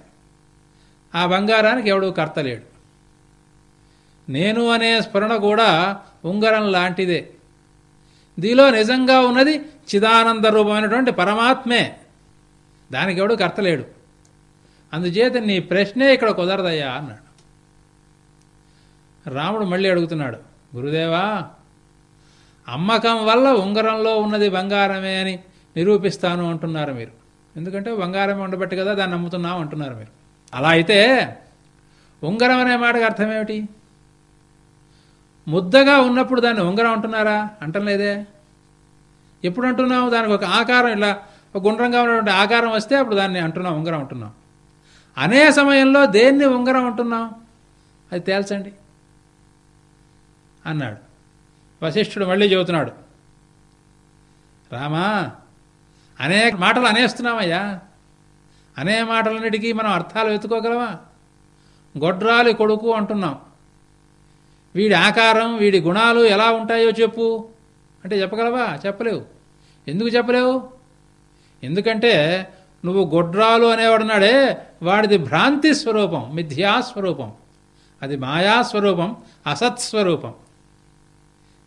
ఆ బంగారానికి ఎవడూ కర్త లేడు. నేను అనే స్ఫురణ కూడా ఉంగరం లాంటిదే. దీలో నిజంగా ఉన్నది చిదానంద రూపమైనటువంటి పరమాత్మే. దానికి ఎవడు కర్తలేడు. అందుచేత నీ ప్రశ్నే ఇక్కడ కుదరదయ్యా అన్నాడు. రాముడు మళ్ళీ అడుగుతున్నాడు గురుదేవా అమ్మకం వల్ల ఉంగరంలో ఉన్నది బంగారమే అని నిరూపిస్తాను అంటున్నారు మీరు. ఎందుకంటే బంగారమే ఉండబట్టి కదా దాన్ని నమ్ముతున్నాం అంటున్నారు మీరు. అలా అయితే ఉంగరం అనే మాటకు అర్థం ఏమిటి? ముద్దగా ఉన్నప్పుడు దాన్ని ఉంగరం అంటున్నారా? అంటలేదే. ఎప్పుడు అంటున్నాము దానికి ఒక ఆకారం ఇలా ఒక గుండ్రంగా ఉన్నటువంటి ఆకారం వస్తే అప్పుడు దాన్ని అంటున్నాం ఉంగరం అంటున్నాం అనే సమయంలో దేన్ని ఉంగరం అంటున్నాం అది తేల్చండి. అన్నాడు. వశిష్ఠుడు మళ్ళీ చెబుతున్నాడు. రామా అనేక మాటలు అనేస్తున్నామయ్యా అనే మాటలన్నిటికీ మనం అర్థాలు వెతుకోగలమా? గొడ్రాలి కొడుకు అంటున్నాం. వీడి ఆకారం వీడి గుణాలు ఎలా ఉంటాయో చెప్పు. అంటే చెప్పగలవా? చెప్పలేవు. ఎందుకు చెప్పలేవు? ఎందుకంటే నువ్వు గొడ్రాలు అనేవాడున్నాడే వాడిది భ్రాంతి స్వరూపం మిథ్యాస్వరూపం అది మాయాస్వరూపం అసత్స్వరూపం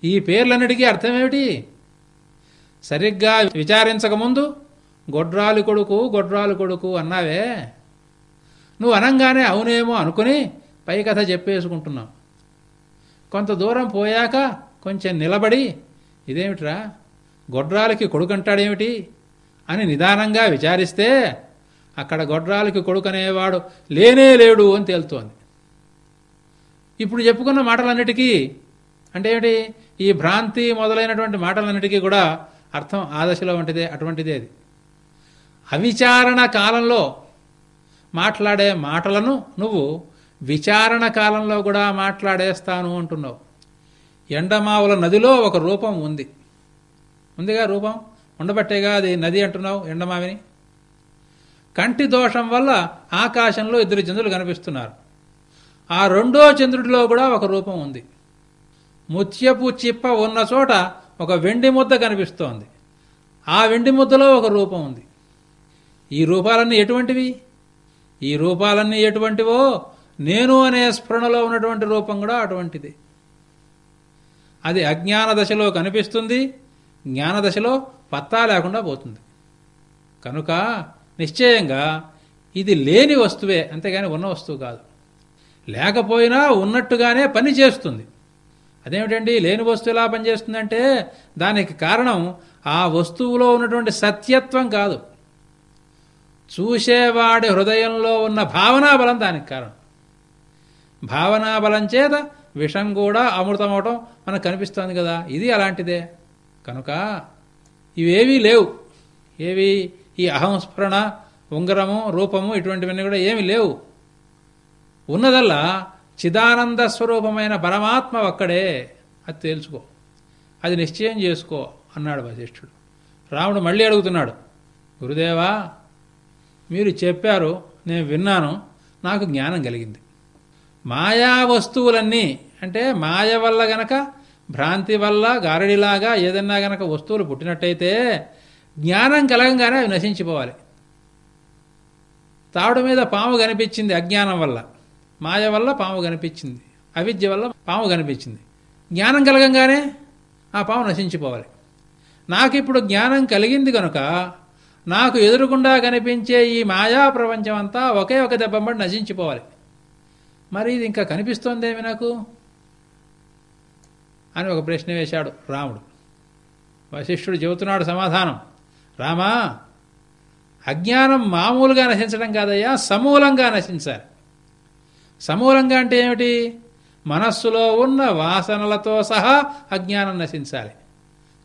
ఈ పేర్లన్నిటికీ అర్థమేమిటి? సరిగ్గా విచారించకముందు గొడ్రాలు కొడుకు గొడ్రాలు కొడుకు అన్నావే. నువ్వు అనంగానే అవునేమో అనుకుని పై కథ చెప్పేసుకుంటున్నావు. కొంత దూరం పోయాక కొంచెం నిలబడి ఇదేమిట్రా? గొడ్రాలకి కొడుకంటాడేమిటి? అని నిదానంగా విచారిస్తే అక్కడ గొడ్రాలకి కొడుకనేవాడు లేనే లేడు అని తేలుతోంది. ఇప్పుడు చెప్పుకున్న మాటలన్నిటికీ అంటే ఏమిటి? ఈ భ్రాంతి మొదలైనటువంటి మాటలన్నిటికీ కూడా అర్థం ఆ దశలో వంటిదే అటువంటిదే అది. అవిచారణ కాలంలో మాట్లాడే మాటలను నువ్వు విచారణ కాలంలో కూడా మాట్లాడేస్తాను అంటున్నావు. ఎండమావుల నదిలో ఒక రూపం ఉంది. ఉందిగా రూపం? ఉండబట్టేగా అది నది అంటున్నావు ఎండమావిని? కంటి దోషం వల్ల ఆకాశంలో ఇద్దరు చంద్రులు కనిపిస్తున్నారు. ఆ రెండో చంద్రుడిలో కూడా ఒక రూపం ఉంది. ముత్యపు చిప్ప ఉన్న చోట ఒక వెండి ముద్ద కనిపిస్తోంది. ఆ వెండి ముద్దలో ఒక రూపం ఉంది. ఈ రూపాలన్నీ ఎటువంటివి? ఈ రూపాలన్నీ ఎటువంటివో? నేను అనే స్ఫురణలో ఉన్నటువంటి రూపం కూడా అటువంటిది. అది అజ్ఞాన దశలో కనిపిస్తుంది జ్ఞాన దశలో పత్తా లేకుండా పోతుంది. కనుక నిశ్చయంగా ఇది లేని వస్తువే అంతేగాని ఉన్న వస్తువు కాదు. లేకపోయినా ఉన్నట్టుగానే పని చేస్తుంది. అదేమిటండి? లేని వస్తువు ఎలా పనిచేస్తుందంటే దానికి కారణం ఆ వస్తువులో ఉన్నటువంటి సత్యత్వం కాదు. చూసేవాడి హృదయంలో ఉన్న భావనా బలం దానికి కారణం. భావనాబలం చేత విషం కూడా అమృతమవటం మనకు కనిపిస్తోంది కదా. ఇది అలాంటిదే. కనుక ఇవేవీ లేవు. ఏవి ఈ అహంస్ఫురణ ఉంగరము రూపము ఇటువంటివన్నీ కూడా ఏమి లేవు. ఉన్నదల్లా చిదానంద స్వరూపమైన పరమాత్మ ఒక్కడే. అది తెలుసుకో అది నిశ్చయం చేసుకో అన్నాడు వశిష్ఠుడు. రాముడు మళ్ళీ అడుగుతున్నాడు గురుదేవా మీరు చెప్పారు నేను విన్నాను నాకు జ్ఞానం కలిగింది. మాయా వస్తువులన్నీ అంటే మాయ వల్ల గనక భ్రాంతి వల్ల గారడిలాగా ఏదన్నా గనక వస్తువులు పుట్టినట్టయితే జ్ఞానం కలగంగానే అవి నశించిపోవాలి. తాడు మీద పాము కనిపించింది అజ్ఞానం వల్ల. మాయ వల్ల పాము కనిపించింది. అవిద్య వల్ల పాము కనిపించింది. జ్ఞానం కలగంగానే ఆ పాము నశించిపోవాలి. నాకు ఇప్పుడు జ్ఞానం కలిగింది కనుక నాకు ఎదురుగుండా కనిపించే ఈ మాయా ప్రపంచం అంతా ఒకే ఒక దెబ్బంబడి నశించిపోవాలి. మరి ఇది ఇంకా కనిపిస్తోందేమి నాకు? అని ఒక ప్రశ్న వేశాడు రాముడు. వశిష్ఠుడు చెబుతున్నాడు సమాధానం. రామా అజ్ఞానం మామూలుగా నశించడం కాదయ్యా సమూలంగా నశించాలి. సమూలంగా అంటే ఏమిటి? మనస్సులో ఉన్న వాసనలతో సహా అజ్ఞానం నశించాలి.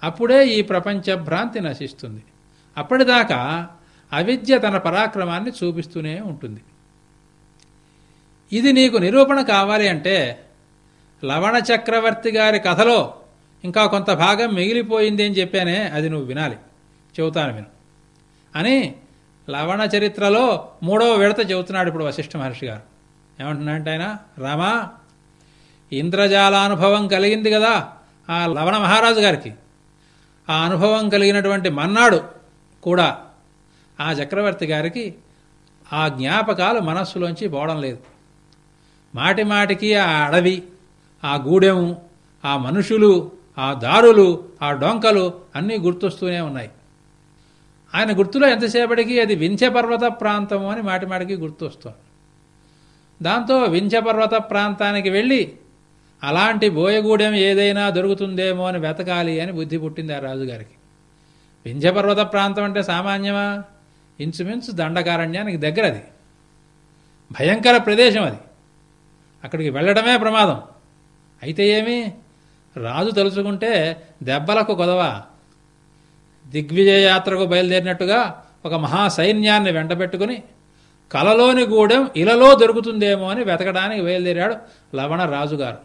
అప్పుడే ఈ ప్రపంచ భ్రాంతి నశిస్తుంది. అప్పటిదాకా అవిద్య తన పరాక్రమాన్ని చూపిస్తూనే ఉంటుంది. ఇది నీకు నిరూపణ కావాలి అంటే లవణ చక్రవర్తి గారి కథలో ఇంకా కొంత భాగం మిగిలిపోయింది అని చెప్పానే అది నువ్వు వినాలి. చెబుతాను విను. అని లవణ చరిత్రలో మూడవ విడత చెబుతున్నాడు ఇప్పుడు వశిష్ఠ మహర్షి గారు. ఏమంటున్నాడంటే ఆయన? రామా ఇంద్రజాలానుభవం కలిగింది కదా ఆ లవణ మహారాజు గారికి. ఆ అనుభవం కలిగినటువంటి మన్నాడు కూడా ఆ చక్రవర్తి గారికి ఆ జ్ఞాపకాలు మనస్సులోంచి పోవడం లేదు. మాటి మాటికి ఆ అడవి ఆ గూడెం ఆ మనుషులు ఆ దారులు ఆ డొంకలు అన్నీ గుర్తొస్తూనే ఉన్నాయి. ఆయన గుర్తులో ఎంతసేపటికి అది వింధ్యపర్వత ప్రాంతము అని మాటి మాటికి గుర్తొస్తుంది. దాంతో వింధ్యపర్వత ప్రాంతానికి వెళ్ళి అలాంటి బోయగూడెం ఏదైనా దొరుకుతుందేమో అని వెతకాలి అని బుద్ధి పుట్టింది ఆ రాజుగారికి. వింధ్యపర్వత ప్రాంతం అంటే సామాన్యమా? ఇంచుమించు దండకారణ్యానికి దగ్గర అది భయంకర ప్రదేశం అది. అక్కడికి వెళ్ళడమే ప్రమాదం. అయితే ఏమి? రాజు తలుచుకుంటే దెబ్బలకు కొదవ. దిగ్విజయ యాత్రకు బయలుదేరినట్టుగా ఒక మహా సైన్యాన్ని వెంటబెట్టుకుని కలలోని గూడెం ఇలలో దొరుకుతుందేమో అని వెతకడానికి బయలుదేరాడు లవణ రాజుగారు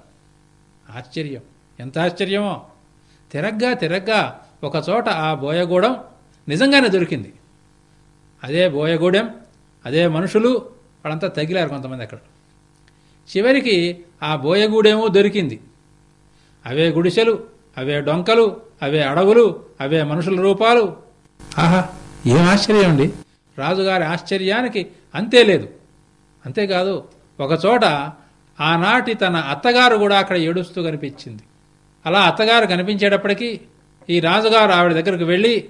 ఆశ్చర్యం. ఎంత ఆశ్చర్యమో. తిరగ్గా తిరగ్గా ఒకచోట ఆ బోయగూడెం నిజంగానే దొరికింది. అదే బోయగూడెం అదే మనుషులు వాళ్ళంతా తగిలారు కొంతమంది అక్కడ. చివరికి ఆ బోయగూడేమో దొరికింది. అవే గుడిసెలు అవే డొంకలు అవే అడవులు అవే మనుషుల రూపాలు. ఆహా ఏం ఆశ్చర్యం అండి? రాజుగారి ఆశ్చర్యానికి అంతే లేదు. అంతేకాదు ఒకచోట ఆనాటి తన అత్తగారు కూడా అక్కడ ఏడుస్తూ కనిపించింది. అలా అత్తగారు కనిపించేటప్పటికీ ఈ రాజుగారు ఆవిడ దగ్గరకు వెళ్ళి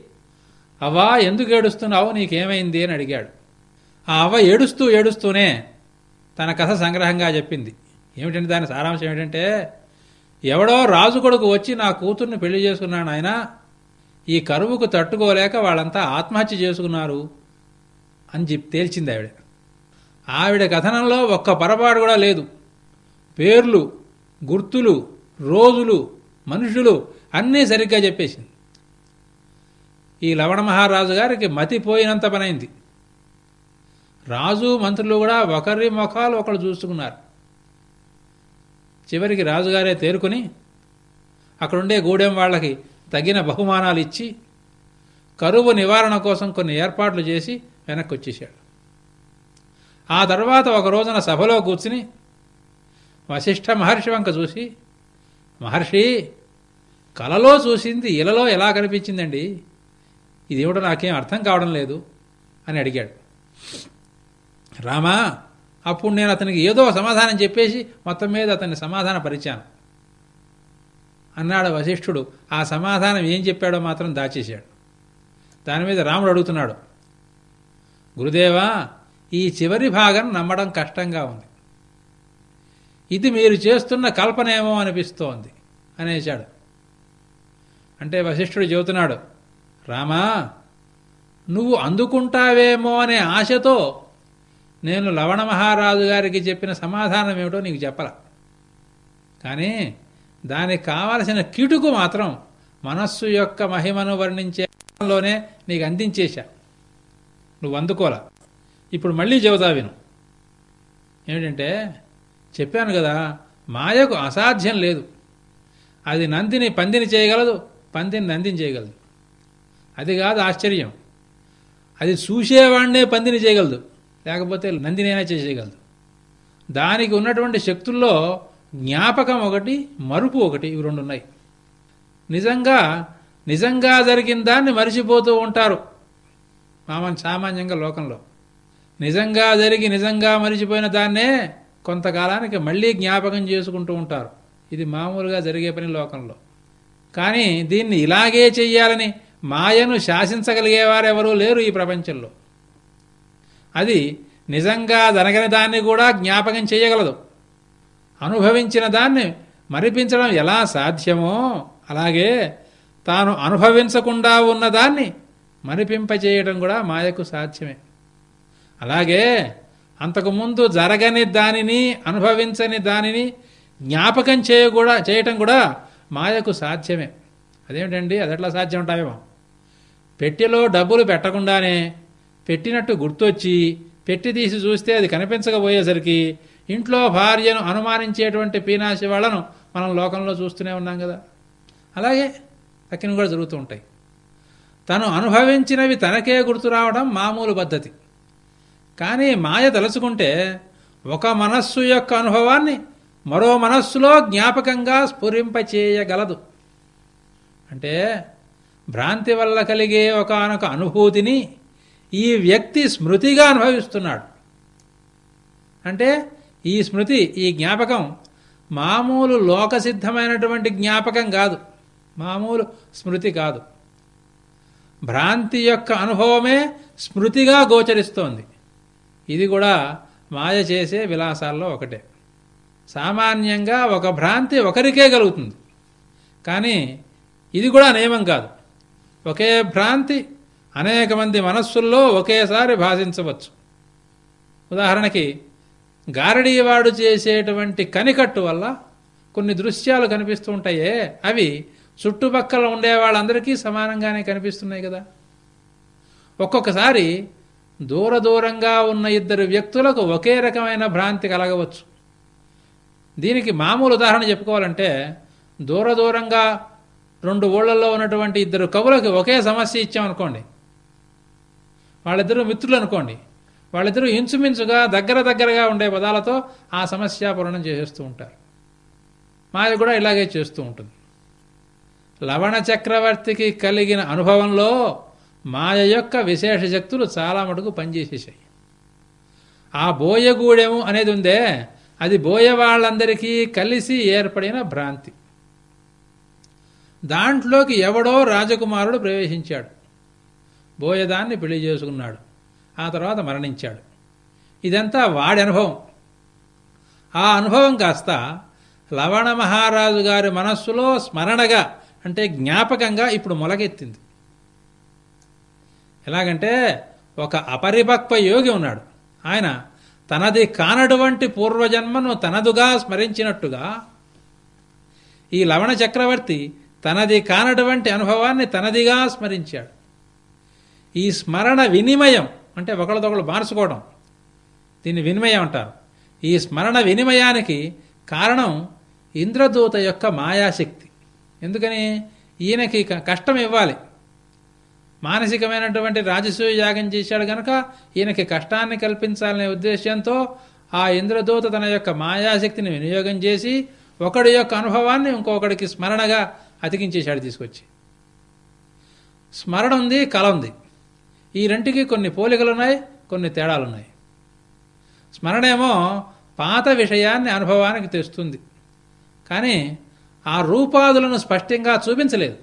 అవ్వా ఎందుకు ఏడుస్తున్నావు? నీకేమైంది? అని అడిగాడు. ఆ అవ్వ ఏడుస్తూ ఏడుస్తూనే తన కథ సంగ్రహంగా చెప్పింది. ఏమిటంటే దాని సారాంశం ఏమిటంటే ఎవడో రాజు కొడుకు వచ్చి నా కూతుర్ని పెళ్ళి చేసుకున్నాను ఆయన ఈ కరువుకు తట్టుకోలేక వాళ్ళంతా ఆత్మహత్య చేసుకున్నారు అని చెప్పి తేల్చింది ఆవిడ. ఆవిడ కథనంలో ఒక్క పొరపాటు కూడా లేదు. పేర్లు గుర్తులు రోజులు మనుషులు అన్నీ సరిగ్గా చెప్పేసింది. ఈ లవణ మహారాజు గారికి మతిపోయినంత పనైంది. రాజు మంత్రులు కూడా ఒకరి ముఖాలు ఒకరు చూసుకున్నారు. చివరికి రాజుగారే తేరుకుని అక్కడుండే గూడెం వాళ్ళకి తగిన బహుమానాలు ఇచ్చి కరువు నివారణ కోసం కొన్ని ఏర్పాట్లు చేసి వెనక్కి వచ్చేసాడు ఆ తర్వాత ఒక రోజున సభలో కూర్చుని వశిష్ఠ మహర్షి వంక చూసి మహర్షి కలలో చూసింది ఇలలో ఎలా కనిపించిందండి? ఇదేమిటో నాకేం అర్థం కావడం లేదు అని అడిగాడు. రామా అప్పుడు నేను అతనికి ఏదో సమాధానం చెప్పేసి మొత్తం మీద అతన్ని సమాధాన పరిచాను. అన్నాడు వశిష్ఠుడు. ఆ సమాధానం ఏం చెప్పాడో మాత్రం దాచేశాడు. దాని మీద రాముడు అడుగుతున్నాడు. గురుదేవా ఈ చివరి భాగం నమ్మడం కష్టంగా ఉంది. ఇది మీరు చేస్తున్న కల్పనేమో అనిపిస్తోంది అనేశాడు. అంటే వశిష్ఠుడు చెబుతున్నాడు రామా నువ్వు అందుకుంటావేమో అనే ఆశతో నేను లవణ మహారాజు గారికి చెప్పిన సమాధానం ఏమిటో నీకు చెప్పల. కానీ దానికి కావలసిన కిటుకు మాత్రం మనస్సు యొక్క మహిమను వర్ణించేలోనే నీకు అందించేశా. నువ్వు అందుకోలా. ఇప్పుడు మళ్ళీ చెబుతా విను. ఏమిటంటే చెప్పాను కదా మాయకు అసాధ్యం లేదు. అది నందిని పందిని చేయగలదు పందిని నందిని చేయగలదు. అది కాదు ఆశ్చర్యం. అది చూసేవాడినే పందిని చేయగలదు. లేకపోతే నందినైనా చేసేయగలదు. దానికి ఉన్నటువంటి శక్తుల్లో జ్ఞాపకం ఒకటి మరుపు ఒకటి ఇవి రెండు ఉన్నాయి. నిజంగా నిజంగా జరిగిన దాన్ని మరిచిపోతూ ఉంటారు మామన్ సామాన్యంగా లోకంలో. నిజంగా జరిగి నిజంగా మరిచిపోయిన దాన్నే కొంతకాలానికి మళ్ళీ జ్ఞాపకం చేసుకుంటూ ఉంటారు. ఇది మామూలుగా జరిగే పని లోకంలో. కానీ దీన్ని ఇలాగే చెయ్యాలని మాయను శాసించగలిగేవారెవరూ లేరు ఈ ప్రపంచంలో. అది నిజంగా జరగని దాన్ని కూడా జ్ఞాపకం చేయగలదు. అనుభవించిన దాన్ని మరిపించడం ఎలా సాధ్యమో అలాగే తాను అనుభవించకుండా ఉన్నదాన్ని మరిపింపచేయడం కూడా మాయకు సాధ్యమే. అలాగే అంతకుముందు జరగని దానిని అనుభవించని దానిని జ్ఞాపకం చేయ కూడా చేయటం కూడా మాయకు సాధ్యమే. అదేమిటండి? అది ఎట్లా సాధ్యం ఉంటాయేమో పెట్టెలో డబ్బులు పెట్టకుండానే పెట్టినట్టు గుర్తొచ్చి పెట్టి తీసి చూస్తే అది కనిపించకపోయేసరికి ఇంట్లో భార్యను అనుమానించేటువంటి పీనాశి వాళ్ళను మనం లోకంలో చూస్తూనే ఉన్నాం కదా. అలాగే తక్కిన కూడా జరుగుతూ ఉంటాయి. తను అనుభవించినవి తనకే గుర్తు రావడం మామూలు పద్ధతి. కానీ మాయ తలుచుకుంటే ఒక మనస్సు యొక్క అనుభవాన్ని మరో మనస్సులో జ్ఞాపకంగా స్ఫురింపచేయగలదు. అంటే భ్రాంతి వల్ల కలిగే ఒకనొక అనుభూతిని ఈ వ్యక్తి స్మృతిగా అనుభవిస్తున్నాడు. అంటే ఈ స్మృతి ఈ జ్ఞాపకం మామూలు లోకసిద్ధమైనటువంటి జ్ఞాపకం కాదు. మామూలు స్మృతి కాదు. భ్రాంతి యొక్క అనుభవమే స్మృతిగా గోచరిస్తోంది. ఇది కూడా మాయ చేసే విలాసాల్లో ఒకటే. సామాన్యంగా ఒక భ్రాంతి ఒకరికే కలుగుతుంది. కానీ ఇది కూడా నియమం కాదు. ఒకే భ్రాంతి అనేక మంది మనస్సుల్లో ఒకేసారి భాషించవచ్చు. ఉదాహరణకి గారడీవాడు చేసేటువంటి కనికట్టు వల్ల కొన్ని దృశ్యాలు కనిపిస్తూ ఉంటాయే అవి చుట్టుపక్కల ఉండే వాళ్ళందరికీ సమానంగానే కనిపిస్తున్నాయి కదా. ఒక్కొక్కసారి దూర దూరంగా ఉన్న ఇద్దరు వ్యక్తులకు ఒకే రకమైన భ్రాంతి కలగవచ్చు. దీనికి మామూలు ఉదాహరణ చెప్పుకోవాలంటే దూర దూరంగా రెండు ఊళ్ళల్లో ఉన్నటువంటి ఇద్దరు కవులకు ఒకే సమస్య ఇచ్చామనుకోండి. వాళ్ళిద్దరూ మిత్రులు అనుకోండి. వాళ్ళిద్దరూ ఇంచుమించుగా దగ్గర దగ్గరగా ఉండే పదాలతో ఆ సమస్య పూరణం చేసేస్తూ ఉంటారు. మాది కూడా ఇలాగే చేస్తూ ఉంటుంది. లవణ చక్రవర్తికి కలిగిన అనుభవంలో మాయ యొక్క విశేష శక్తులు చాలా మటుకు పనిచేసేసాయి ఆ బోయగూడెము అనేది ఉందే అది బోయ వాళ్ళందరికీ కలిసి ఏర్పడిన భ్రాంతి. దాంట్లోకి ఎవడో రాజకుమారుడు ప్రవేశించాడు. బోయదాన్ని పెళ్ళి చేసుకున్నాడు. ఆ తర్వాత మరణించాడు. ఇదంతా వాడి అనుభవం. ఆ అనుభవం కాస్త లవణ మహారాజు గారి మనస్సులో స్మరణగా అంటే జ్ఞాపకంగా ఇప్పుడు మొలకెత్తింది. ఎలాగంటే ఒక అపరిపక్వ యోగి ఉన్నాడు. ఆయన తనది కానటువంటి పూర్వజన్మను తనదుగా స్మరించినట్టుగా ఈ లవణ చక్రవర్తి తనది కానటువంటి అనుభవాన్ని తనదిగా స్మరించాడు. ఈ స్మరణ వినిమయం అంటే ఒకళ్ళదొకళ్ళు మార్చుకోవడం. దీన్ని వినిమయం అంటారు. ఈ స్మరణ వినిమయానికి కారణం ఇంద్రదూత యొక్క మాయాశక్తి. ఎందుకని? ఈయనకి కష్టం ఇవ్వాలి. మానసికమైనటువంటి రాజసూయ యాగం చేశాడు గనక ఈయనకి కష్టాన్ని కల్పించాలనే ఉద్దేశంతో ఆ ఇంద్రదూత తన యొక్క మాయాశక్తిని వినియోగం చేసి ఒకడి యొక్క అనుభవాన్ని ఇంకొకడికి స్మరణగా అతికించేశాడు తీసుకొచ్చి. స్మరణ ఉంది కళ ఉంది. ఈ రెంటికి కొన్ని పోలికలున్నాయి కొన్ని తేడాలున్నాయి. స్మరణేమో పాత విషయాన్ని అనుభవానికి తెస్తుంది. కానీ ఆ రూపాదులను స్పష్టంగా చూపించలేదు.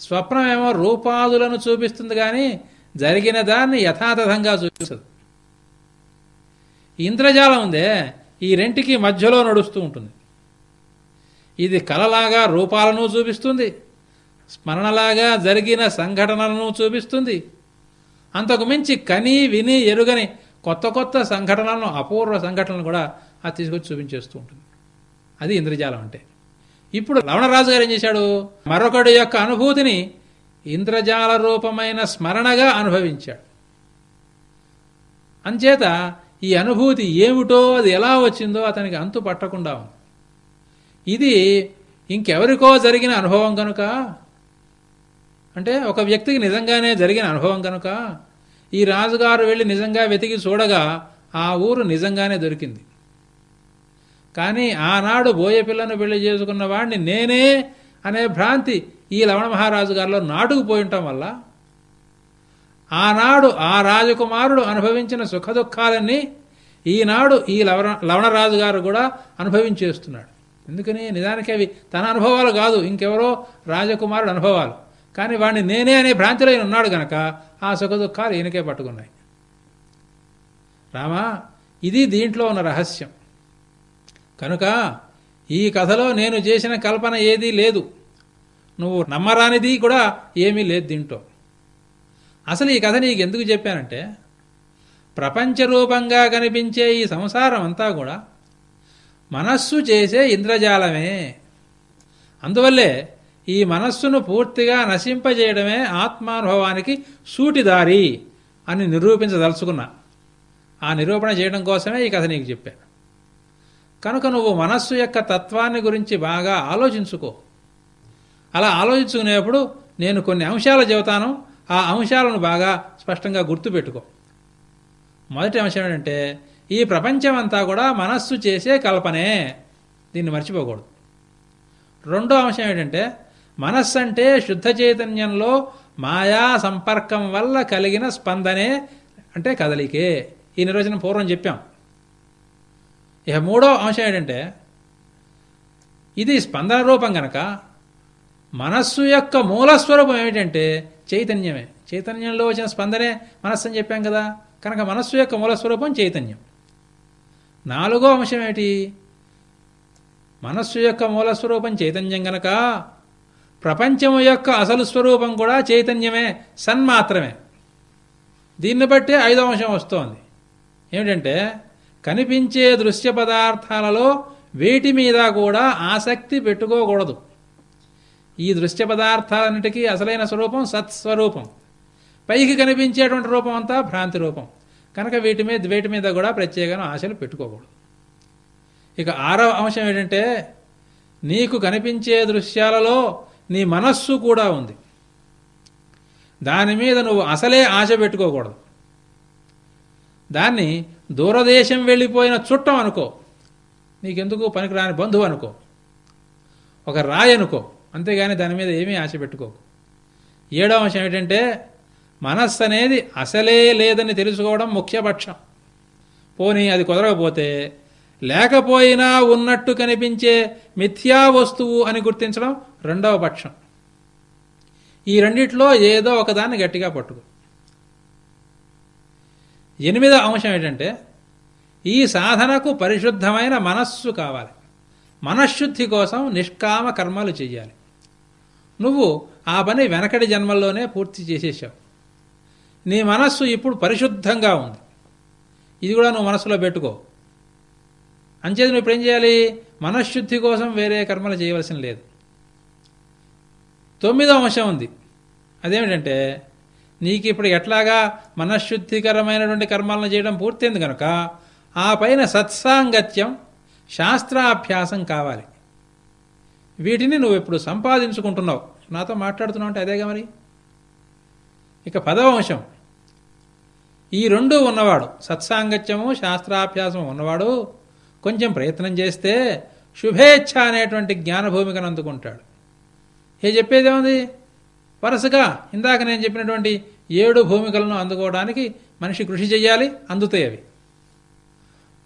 స్వప్నమేమో రూపాదులను చూపిస్తుంది కానీ జరిగిన దాన్ని యథాతథంగా చూపించదు. ఇంద్రజాలం ఉందే ఈ రెంటికి మధ్యలో నడుస్తూ ఉంటుంది. ఇది కలలాగా రూపాలను చూపిస్తుంది స్మరణలాగా జరిగిన సంఘటనలను చూపిస్తుంది. అంతకు మించి కని విని ఎరుగని కొత్త కొత్త సంఘటనలను అపూర్వ సంఘటనలు కూడా అది తీసుకొచ్చి చూపించేస్తూ ఉంటుంది. అది ఇంద్రజాలం అంటే. ఇప్పుడు లవణరాజు గారు ఏం చేశాడు? మరొకడి యొక్క అనుభూతిని ఇంద్రజాల రూపమైన స్మరణగా అనుభవించాడు. అంచేత ఈ అనుభూతి ఏమిటో అది ఎలా వచ్చిందో అతనికి అంతు పట్టకుండా ఉంది. ఇది ఇంకెవరికో జరిగిన అనుభవం కనుక అంటే ఒక వ్యక్తికి నిజంగానే జరిగిన అనుభవం కనుక ఈ రాజుగారు వెళ్ళి నిజంగా వెతికి చూడగా ఆ ఊరు నిజంగానే దొరికింది. కానీ ఆనాడు బోయ పిల్లను పెళ్ళి చేసుకున్న వాడిని నేనే అనే భ్రాంతి ఈ లవణ మహారాజు గారిలో నాటుకుపోయి ఉండటం వల్ల ఆనాడు ఆ రాజకుమారుడు అనుభవించిన సుఖదుఖాలన్నీ ఈనాడు ఈ లవణ లవణరాజు గారు కూడా అనుభవించేస్తున్నాడు. ఎందుకని? నిజానికి అవి తన అనుభవాలు కాదు ఇంకెవరో రాజకుమారుడు అనుభవాలు. కానీ వాడిని నేనే అనే భ్రాంతిలో ఆయన ఉన్నాడు గనక ఆ సుఖ దుఃఖాలు ఈయనకే పట్టుకున్నాయి. రామా ఇది దీంట్లో ఉన్న రహస్యం. కనుక ఈ కథలో నేను చేసిన కల్పన ఏదీ లేదు. నువ్వు నమ్మరానిది కూడా ఏమీ లేదు దీంట్లో. అసలు ఈ కథ నీకు ఎందుకు చెప్పానంటే ప్రపంచరూపంగా కనిపించే ఈ సంసారం అంతా కూడా మనస్సు చేసే ఇంద్రజాలమే. అందువల్లే ఈ మనస్సును పూర్తిగా నశింపజేయడమే ఆత్మానుభవానికి సూటిదారి అని నిరూపించదలుచుకున్నా. ఆ నిరూపణ చేయడం కోసమే ఈ కథ నీకు చెప్పాను. కనుక నువ్వు మనస్సు యొక్క తత్వాన్ని గురించి బాగా ఆలోచించుకో. అలా ఆలోచించుకునేప్పుడు నేను కొన్ని అంశాలు చెబుతాను. ఆ అంశాలను బాగా స్పష్టంగా గుర్తుపెట్టుకో. మొదటి అంశం ఏంటంటే ఈ ప్రపంచం అంతా కూడా మనస్సు చేసే కల్పనే. దీన్ని మర్చిపోకూడదు. రెండో అంశం ఏంటంటే మనస్సు అంటే శుద్ధ చైతన్యంలో మాయా సంపర్కం వల్ల కలిగిన స్పందనే అంటే కదలికే. ఈ నిర్వచనం పూర్వం చెప్పాం. ఇక మూడో అంశం ఏంటంటే ఇది స్పందన రూపం గనక మనస్సు యొక్క మూలస్వరూపం ఏమిటంటే చైతన్యమే. చైతన్యంలో వచ్చిన స్పందనే మనస్సు అని చెప్పాం కదా. కనుక మనస్సు యొక్క మూలస్వరూపం చైతన్యం. నాలుగో అంశం ఏమిటి? మనస్సు యొక్క మూలస్వరూపం చైతన్యం గనక ప్రపంచం యొక్క అసలు స్వరూపం కూడా చైతన్యమే సన్మాత్రమే. దీన్ని బట్టి ఐదో అంశం వస్తోంది. ఏమిటంటే కనిపించే దృశ్య పదార్థాలలో వేటి మీద కూడా ఆసక్తి పెట్టుకోకూడదు. ఈ దృశ్య పదార్థాలన్నిటికీ అసలైన స్వరూపం సత్స్వరూపం. పైకి కనిపించేటువంటి రూపం అంతా భ్రాంతి రూపం. కనుక వీటి మీద వేటి మీద కూడా ప్రత్యేకమైన ఆశలు పెట్టుకోకూడదు. ఇక ఆరవ అంశం ఏంటంటే నీకు కనిపించే దృశ్యాలలో నీ మనస్సు కూడా ఉంది. దాని మీద నువ్వు అసలే ఆశ పెట్టుకోకూడదు. దాన్ని దూరదేశం వెళ్ళిపోయిన చుట్టం అనుకో. నీకెందుకు పనికిరాని బంధువు అనుకో. ఒక రాయి అనుకో. అంతేగాని దాని మీద ఏమీ ఆశ పెట్టుకోకు. ఏడవ అంశం ఏంటంటే మనస్సు అనేది అసలే లేదని తెలుసుకోవడం ముఖ్యపక్షం. పోనీ అది కుదరకపోతే లేకపోయినా ఉన్నట్టు కనిపించే మిథ్యా వస్తువు అని గుర్తించడం రెండవ పక్షం. ఈ రెండిట్లో ఏదో ఒకదాన్ని గట్టిగా పట్టుకో. ఎనిమిదవ అంశం ఏంటంటే ఈ సాధనకు పరిశుద్ధమైన మనస్సు కావాలి. మనశ్శుద్ధి కోసం నిష్కామ కర్మలు చెయ్యాలి. నువ్వు ఆ పని వెనకటి జన్మల్లోనే పూర్తి చేసేసావు. నీ మనస్సు ఇప్పుడు పరిశుద్ధంగా ఉంది. ఇది కూడా నువ్వు మనస్సులో పెట్టుకో. అంచేది నువ్వు ఇప్పుడు ఏం చేయాలి? మనశ్శుద్ధి కోసం వేరే కర్మలు చేయవలసిన లేదు. తొమ్మిదో అంశం ఉంది. అదేమిటంటే నీకు ఇప్పుడు ఎట్లాగా మనశ్శుద్ధికరమైనటువంటి కర్మాలను చేయడం పూర్తయింది కనుక ఆ పైన సత్సాంగత్యం శాస్త్రాభ్యాసం కావాలి. వీటిని నువ్వు ఇప్పుడు సంపాదించుకుంటున్నావు. నాతో మాట్లాడుతున్నావు అంటే అదేగా మరి? ఇక పదవ అంశం. ఈ రెండు ఉన్నవాడు సత్సాంగత్యము శాస్త్రాభ్యాసం ఉన్నవాడు కొంచెం ప్రయత్నం చేస్తే శుభేచ్ఛ అనేటువంటి జ్ఞానభూమికను అందుకుంటాడు. ఏ చెప్పేదేముంది వరుసగా ఇందాక నేను చెప్పినటువంటి ఏడు భూమికలను అందుకోవడానికి మనిషి కృషి చేయాలి అందుతాయి అవి.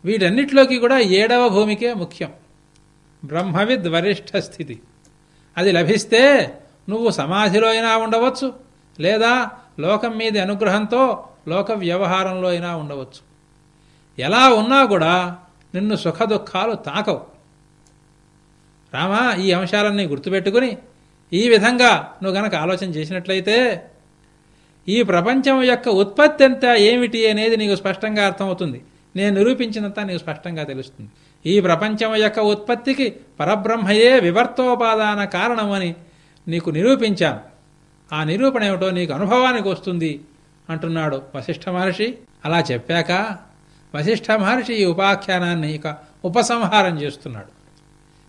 వీటన్నిటిలోకి కూడా ఏడవ భూమికే ముఖ్యం. బ్రహ్మవిద్ వరిష్ఠ స్థితి. అది లభిస్తే నువ్వు సమాధిలో అయినా ఉండవచ్చు లేదా లోకం మీది అనుగ్రహంతో లోక వ్యవహారంలో అయినా ఉండవచ్చు. ఎలా ఉన్నా కూడా నిన్ను సుఖ దుఃఖాలు తాకవు. రామా ఈ అంశాలన్నీ గుర్తుపెట్టుకుని ఈ విధంగా నువ్వు గనక ఆలోచన చేసినట్లయితే ఈ ప్రపంచం యొక్క ఉత్పత్తి ఎంత ఏమిటి అనేది నీకు స్పష్టంగా అర్థమవుతుంది. నేను నిరూపించినంత నీకు స్పష్టంగా తెలుస్తుంది. ఈ ప్రపంచం యొక్క ఉత్పత్తికి పరబ్రహ్మయే వివర్తోపాదాన కారణమని నీకు నిరూపించాను. ఆ నిరూపణ ఏమిటో నీకు అనుభవానికి వస్తుంది అంటున్నాడు వశిష్ఠ మహర్షి. అలా చెప్పాక వశిష్ఠ మహర్షి ఈ ఉపాఖ్యానాన్ని ఇక ఉపసంహారం చేస్తున్నాడు.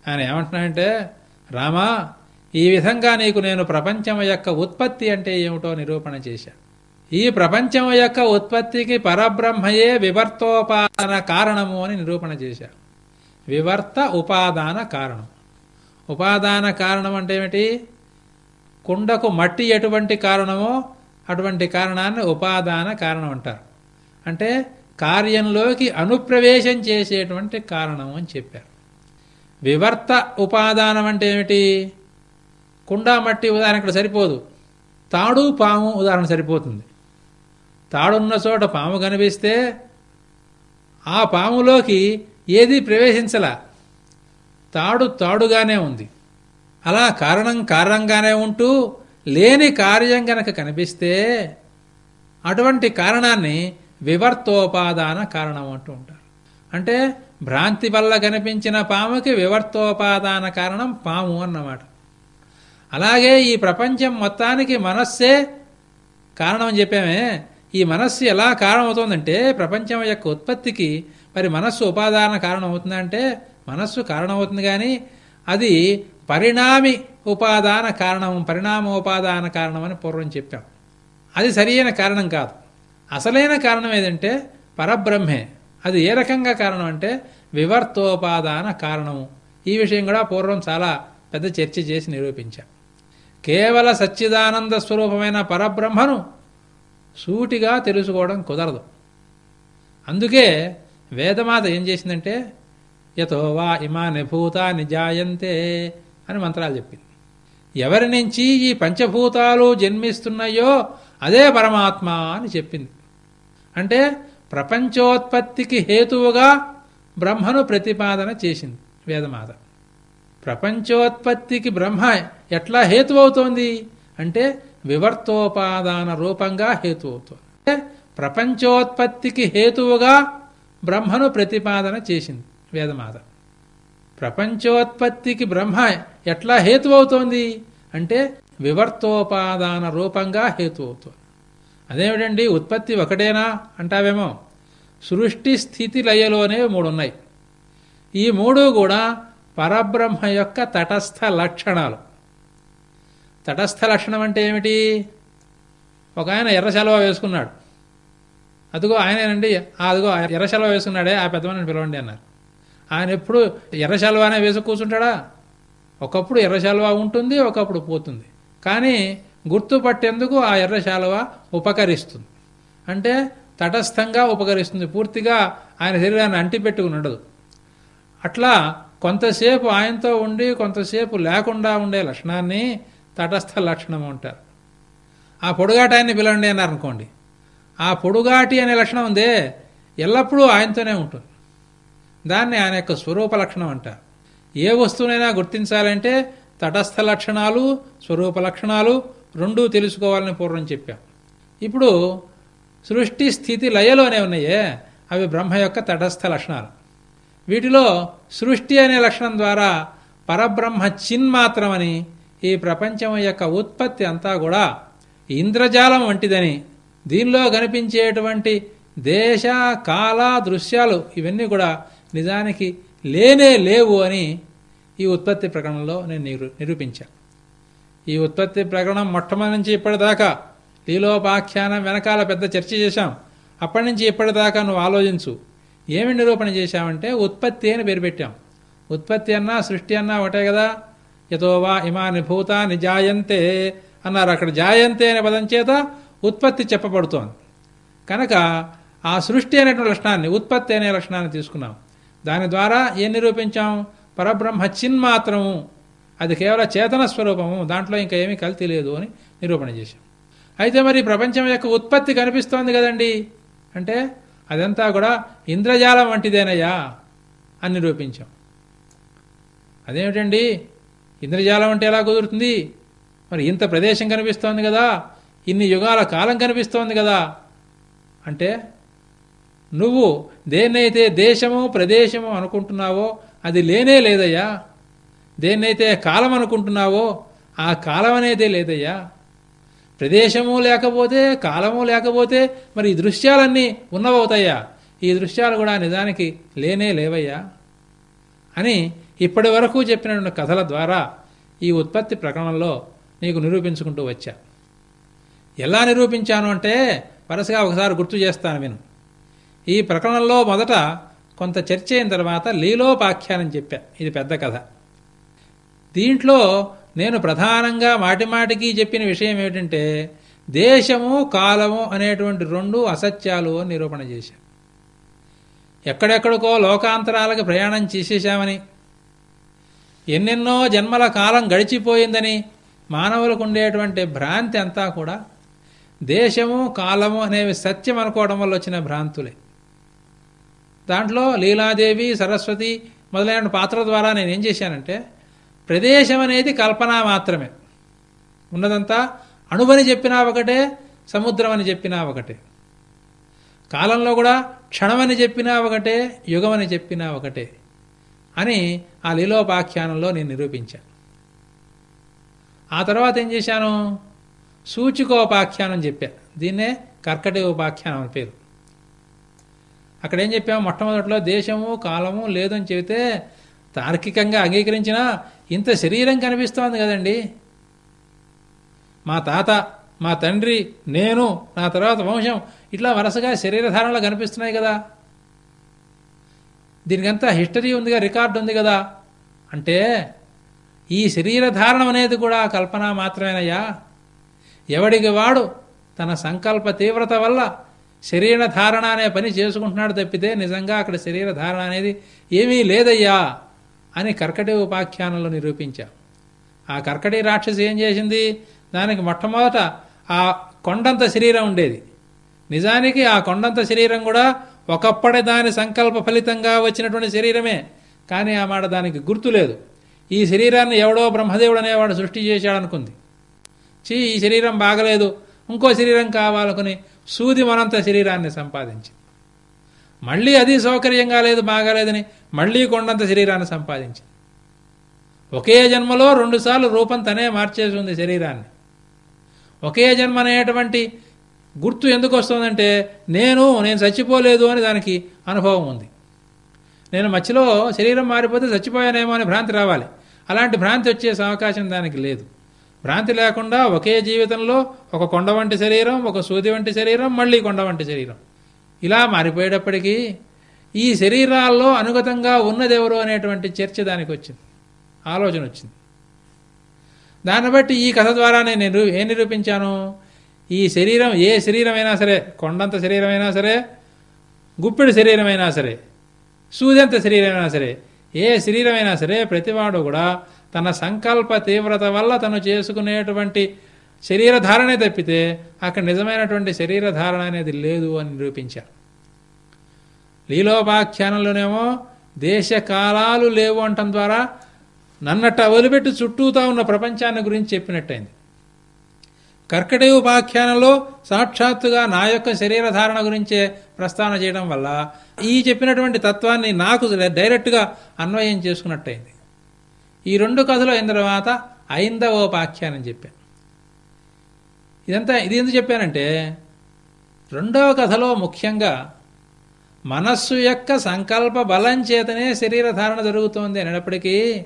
ఆయన ఏమంటున్నాడంటే రామా ఈ విధంగా నీకు నేను ప్రపంచం యొక్క ఉత్పత్తి అంటే ఏమిటో నిరూపణ చేశాను ఈ ప్రపంచం యొక్క ఉత్పత్తికి పరబ్రహ్మయే వివర్తోపాదన కారణము అని నిరూపణ చేశాను వివర్త ఉపాదాన కారణం. ఉపాదాన కారణం అంటే ఏమిటి? కుండకు మట్టి ఎటువంటి కారణమో అటువంటి కారణాన్ని ఉపాదాన కారణం అంటారు. అంటే కార్యంలోకి అనుప్రవేశం చేసేటువంటి కారణం అని చెప్పారు. వివర్త ఉపాదానం అంటే ఏమిటి? కుండా మట్టి ఉదాహరణ ఇక్కడ సరిపోదు. తాడు పాము ఉదాహరణ సరిపోతుంది. తాడున్న చోట పాము కనిపిస్తే ఆ పాములోకి ఏది ప్రవేశించలా? తాడు తాడుగానే ఉంది. అలా కారణం కారణంగానే ఉంటూ లేని కార్యం గనక కనిపిస్తే అటువంటి కారణాన్ని వివర్తోపాదాన కారణం అంటూ ఉంటారు. అంటే భ్రాంతి వల్ల కనిపించిన పాముకి వివర్తోపాదాన కారణం పాము అన్నమాట. అలాగే ఈ ప్రపంచం మొత్తానికి మనస్సే కారణం అని చెప్పామే. ఈ మనస్సు ఎలా కారణమవుతుందంటే ప్రపంచం యొక్క ఉత్పత్తికి మరి మనస్సు ఉపాదాన కారణం అవుతుందంటే మనస్సు కారణమవుతుంది కానీ అది పరిణామి ఉపాదాన కారణం పరిణామోపాదాన కారణం అని పూర్వం చెప్పాం. అది సరియైన కారణం కాదు. అసలైన కారణం ఏదంటే పరబ్రహ్మే. అది ఏ రకంగా కారణం అంటే వివర్తోపాదాన కారణము. ఈ విషయం కూడా పూర్వం చాలా పెద్ద చర్చ చేసి నిరూపించాం కేవల సచ్చిదానంద స్వరూపమైన పరబ్రహ్మను సూటిగా తెలుసుకోవడం కుదరదు. అందుకే వేదమాత ఏం చేసిందంటే యతో వా ఇమాని భూతాని జాయంతే అని మంత్రాలు చెప్పింది. ఎవరి నుంచి ఈ పంచభూతాలు జన్మిస్తున్నాయో అదే పరమాత్మ అని చెప్పింది. అంటే ప్రపంచోత్పత్తికి హేతువుగా బ్రహ్మను ప్రతిపాదన చేసింది వేదమాత. ప్రపంచోత్పత్తికి బ్రహ్మ ఎట్లా హేతు అవుతోంది అంటే వివర్తోపాదాన రూపంగా హేతు అవుతోంది అంటే ప్రపంచోత్పత్తికి హేతువుగా బ్రహ్మను ప్రతిపాదన చేసింది వేదమాత. ప్రపంచోత్పత్తికి బ్రహ్మ ఎట్లా హేతు అవుతోంది అంటే వివర్తోపాదాన రూపంగా హేతు అవుతోంది అదేమిటండి? ఉత్పత్తి ఒకటేనా అంటావేమో? సృష్టి స్థితి లయలోనే మూడు ఉన్నాయి ఈ మూడు కూడా పరబ్రహ్మ యొక్క తటస్థ లక్షణాలు. తటస్థ లక్షణం అంటే ఏమిటి? ఒక ఆయన ఎర్ర సెలవ వేసుకున్నాడు. అదిగో ఆయనేనండి అదిగో ఆ ఎర్ర సెలవ వేసుకున్నాడే ఆ పెద్దమని పిలవండి అన్నారు. ఆయన ఎప్పుడు ఎర్ర సెలవానే వేసి కూర్చుంటాడా? ఒకప్పుడు ఎర్ర శాలువ ఉంటుంది ఒకప్పుడు పోతుంది. కానీ గుర్తుపట్టేందుకు ఆ ఎర్ర శాలువ ఉపకరిస్తుంది. అంటే తటస్థంగా ఉపకరిస్తుంది. పూర్తిగా ఆయన శరీరాన్ని అంటిపెట్టుకుని ఉండదు అట్లా కొంతసేపు ఆయనతో ఉండి కొంతసేపు లేకుండా ఉండే లక్షణాన్ని తటస్థ లక్షణం అంటారు. ఆ పొడుగాటి ఆయన్ని పిలండి అన్నారనుకోండి. ఆ పొడుగాటి అనే లక్షణం ఉందే ఎల్లప్పుడూ ఆయనతోనే ఉంటుంది. దాన్ని ఆయన యొక్క స్వరూప లక్షణం అంటారు. ఏ వస్తువునైనా గుర్తించాలంటే తటస్థ లక్షణాలు స్వరూప లక్షణాలు రెండూ తెలుసుకోవాలని పూర్వం చెప్పాం. ఇప్పుడు సృష్టి స్థితి లయలోనే ఉన్నాయే. అవి బ్రహ్మ యొక్క తటస్థ లక్షణాలు. వీటిలో సృష్టి అనే లక్షణం ద్వారా పరబ్రహ్మ చిన్మాత్రమని ఈ ప్రపంచం యొక్క ఉత్పత్తి అంతా కూడా ఇంద్రజాలం వంటిదని దీనిలో కనిపించేటువంటి దేశ కాల దృశ్యాలు ఇవన్నీ కూడా నిజానికి లేనే లేవు అని ఈ ఉత్పత్తి ప్రకటనలో నేను నిరూపించాను. ఈ ఉత్పత్తి ప్రకరణం మొట్టమొదటి నుంచి ఇప్పటిదాకా లీలోపాఖ్యానం వెనకాల పెద్ద చర్చ చేశాం. అప్పటి నుంచి ఇప్పటిదాకా నువ్వు ఆలోచించు. ఏమి నిరూపణ చేశామంటే ఉత్పత్తి అని పేరు పెట్టాం. ఉత్పత్తి అన్నా సృష్టి అన్నా ఒకటే కదా. యథోవా ఇమాని భూతాని జాయంతే అన్నారు. అక్కడ జాయంతే అనే పదం చేత ఉత్పత్తి చెప్పబడుతోంది. కనుక ఆ సృష్టి అనేటువంటి లక్షణాన్ని ఉత్పత్తి అనే లక్షణాన్ని తీసుకున్నాం. దాని ద్వారా ఏం నిరూపించాం? పరబ్రహ్మ చిన్మాత్రము అది కేవలం చేతన స్వరూపము దాంట్లో ఇంకా ఏమీ కల్తీ లేదు అని నిరూపణ చేశాం. అయితే మరి ప్రపంచం యొక్క ఉత్పత్తి కనిపిస్తోంది కదండి? అంటే అదంతా కూడా ఇంద్రజాలం వంటిదేనయ్యా అని నిరూపించాం. అదేమిటండి? ఇంద్రజాలం అంటే ఎలా కుదురుతుంది? మరి ఇంత ప్రదేశం కనిపిస్తోంది కదా ఇన్ని యుగాల కాలం కనిపిస్తోంది కదా. అంటే నువ్వు దేన్నైతే దేశము ప్రదేశము అనుకుంటున్నావో అది లేనే లేదయ్యా. దేన్నైతే కాలం అనుకుంటున్నావో ఆ కాలం అనేదే లేదయ్యా. ప్రదేశము లేకపోతే కాలము లేకపోతే మరి ఈ దృశ్యాలన్నీ ఉన్నవవుతాయా? ఈ దృశ్యాలు కూడా నిజానికి లేనే లేవయ్యా. అని ఇప్పటి వరకు చెప్పినటువంటి కథల ద్వారా ఈ ఉత్పత్తి ప్రకరణలో నీకు నిరూపించుకుంటూ వచ్చా. ఎలా నిరూపించాను అంటే వరుసగా ఒకసారి గుర్తు చేస్తాను విను. ఈ ప్రకరణంలో మొదట కొంత చర్చ అయిన తర్వాత లీలోపాఖ్యానం చెప్పా. ఇది పెద్ద కథ. దీంట్లో నేను ప్రధానంగా మాటిమాటికి చెప్పిన విషయం ఏమిటంటే దేశము కాలము అనేటువంటి రెండు అసత్యాలు అని నిరూపణ చేశాం ఎక్కడెక్కడికో లోకాంతరాలకు ప్రయాణం చేసేశామని ఎన్నెన్నో జన్మల కాలం గడిచిపోయిందని మానవులకు ఉండేటువంటి భ్రాంతి అంతా కూడా దేశము కాలము అనేవి సత్యం అనుకోవడం వల్ల వచ్చిన భ్రాంతులే. దాంట్లో లీలాదేవి సరస్వతి మొదలైన పాత్ర ద్వారా నేను ఏం చేశానంటే ప్రదేశం అనేది కల్పన మాత్రమే. ఉన్నదంతా అణువని చెప్పినా ఒకటే సముద్రం అని చెప్పినా ఒకటే. కాలంలో కూడా క్షణమని చెప్పినా ఒకటే యుగమని చెప్పినా ఒకటే అని ఆ లీలోపాఖ్యానంలో నేను నిరూపించాను. ఆ తర్వాత ఏం చేశాను? సూచికోపాఖ్యానం చెప్పా. దీన్నే కర్కటి ఉపాఖ్యానం అని పేరు. అక్కడేం చెప్పాము? మొట్టమొదట్లో దేశము కాలము లేదని చెబితే తార్కికంగా అంగీకరించిన ఇంత శరీరం కనిపిస్తోంది కదండి. మా తాత మా తండ్రి నేను నా తర్వాత వంశం ఇట్లా వరుసగా శరీరధారణలు కనిపిస్తున్నాయి కదా. దీనికంతా హిస్టరీ ఉందిగా రికార్డు ఉంది కదా. అంటే ఈ శరీరధారణం అనేది కూడా కల్పన మాత్రమేనయ్యా. ఎవడికి వాడు తన సంకల్ప తీవ్రత వల్ల శరీర ధారణ అనే పని చేసుకుంటున్నాడు తప్పితే నిజంగా అక్కడ శరీర ధారణ అనేది ఏమీ లేదయ్యా. అని కర్కటి ఉపాఖ్యానంలో నిరూపించారు ఆ కర్కటి రాక్షసి ఏం చేసింది? దానికి మొట్టమొదట ఆ కొండంత శరీరం ఉండేది. నిజానికి ఆ కొండంత శరీరం కూడా ఒకప్పటి దాని సంకల్ప ఫలితంగా వచ్చినటువంటి శరీరమే. కానీ ఆ మాట దానికి గుర్తు లేదు. ఈ శరీరాన్ని ఎవడో బ్రహ్మదేవుడు అనేవాడు సృష్టి చేశాడనుకుంది. చీ ఈ శరీరం బాగలేదు. ఇంకో శరీరం కావాలనుకుని సూది మనంత శరీరాన్ని సంపాదించింది. మళ్ళీ అది సౌకర్యంగా లేదు బాగాలేదని మళ్ళీ కొండంత శరీరాన్ని సంపాదించింది. ఒకే జన్మలో రెండుసార్లు రూపం తనే మార్చేసి ఉంది శరీరాన్ని. ఒకే జన్మ అనేటువంటి గుర్తు ఎందుకు వస్తుందంటే నేను నేను చచ్చిపోలేదు అని దానికి అనుభవం ఉంది. నేను మధ్యలో శరీరం మారిపోతే చచ్చిపోయానేమో అని భ్రాంతి రావాలి. అలాంటి భ్రాంతి వచ్చే అవకాశం దానికి లేదు. భ్రాంతి లేకుండా ఒకే జీవితంలో ఒక కొండ వంటి శరీరం ఒక సూది వంటి శరీరం మళ్ళీ కొండ వంటి శరీరం. ఇలా మారిపోయేటప్పటికీ ఈ శరీరాల్లో అనుగతంగా ఉన్నదెవరు అనేటువంటి చర్చ దానికి వచ్చింది. ఆలోచన వచ్చింది. దాన్ని బట్టి ఈ కథ ద్వారా నేను ఏం నిరూపించాను? ఈ శరీరం ఏ శరీరమైనా సరే కొండంత శరీరమైనా సరే గుప్పెడు శరీరమైనా సరే సూదెంత శరీరమైనా సరే ఏ శరీరమైనా సరే ప్రతివాడు కూడా తన సంకల్ప తీవ్రత వల్ల తను చేసుకునేటువంటి శరీరధారణే తప్పితే అక్కడ నిజమైనటువంటి శరీరధారణ అనేది లేదు అని నిరూపించారు. లీలోపాఖ్యానంలోనేమో దేశ కాలాలు లేవు అంటం ద్వారా నన్నట్ట వదిలిపెట్టి చుట్టూతా ఉన్న ప్రపంచాన్ని గురించి చెప్పినట్టయింది. కర్కటి ఉపాఖ్యానంలో సాక్షాత్తుగా నా యొక్క శరీరధారణ గురించే ప్రస్తావన చేయడం వల్ల ఈ చెప్పినటువంటి తత్వాన్ని నాకు డైరెక్ట్గా అన్వయం చేసుకున్నట్టయింది. ఈ రెండు కథలు అయిన తర్వాత ఐందవోపాఖ్యానం చెప్పాను. ఇదంతా ఇది ఎందుకు చెప్పానంటే రెండవ కథలో ముఖ్యంగా మనస్సు యొక్క సంకల్ప బలం చేతనే శరీరధారణ జరుగుతోంది అనేటప్పటికీ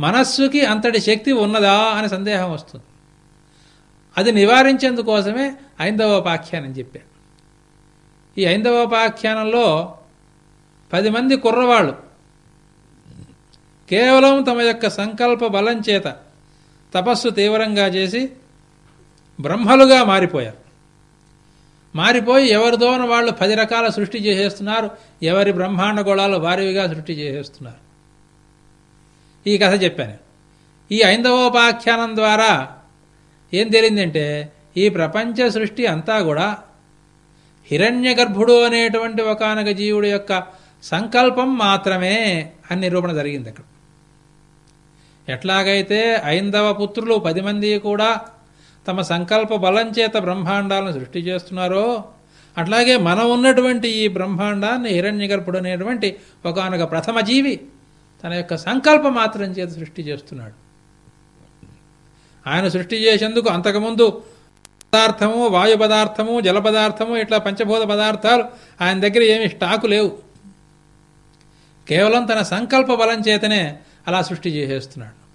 మనస్సుకి అంతటి శక్తి ఉన్నదా అని సందేహం వస్తుంది. అది నివారించేందుకోసమే ఐందవోపాఖ్యానం చెప్పాను ఈ ఐందవోపాఖ్యానంలో పది మంది కుర్రవాళ్ళు కేవలం తమ యొక్క సంకల్ప బలం చేత తపస్సు తీవ్రంగా చేసి బ్రహ్మలుగా మారిపోయారు. మారిపోయి ఎవరిదోన వాళ్ళు పది రకాల సృష్టి చేసేస్తున్నారు ఎవరి బ్రహ్మాండ గోళాలు వారివిగా సృష్టి చేసేస్తున్నారు. ఈ కథ చెప్పాను. ఈ ఐందవోపాఖ్యానం ద్వారా ఏం తెలియందంటే ఈ ప్రపంచ సృష్టి అంతా కూడా హిరణ్య గర్భుడు అనేటువంటి ఒకనొక జీవుడు యొక్క సంకల్పం మాత్రమే అని నిరూపణ జరిగింది అక్కడ. ఎట్లాగైతే ఐందవ పుత్రులు పది మంది కూడా తమ సంకల్ప బలం చేత బ్రహ్మాండాలను సృష్టి చేస్తున్నారో అట్లాగే మనం ఉన్నటువంటి ఈ బ్రహ్మాండాన్ని హిరణ్యగర్భుడు అనేటువంటి ఒకనొక ప్రథమ జీవి తన యొక్క సంకల్ప మాత్రం చేత సృష్టి చేస్తున్నాడు. ఆయన సృష్టి చేసేందుకు అంతకుముందు పదార్థము వాయు పదార్థము జల పదార్థము ఇట్లా పంచభూత పదార్థాలు ఆయన దగ్గర ఏమి స్టాకు లేవు. కేవలం తన సంకల్ప బలం చేతనే అలా సృష్టి చేసేస్తున్నాడు.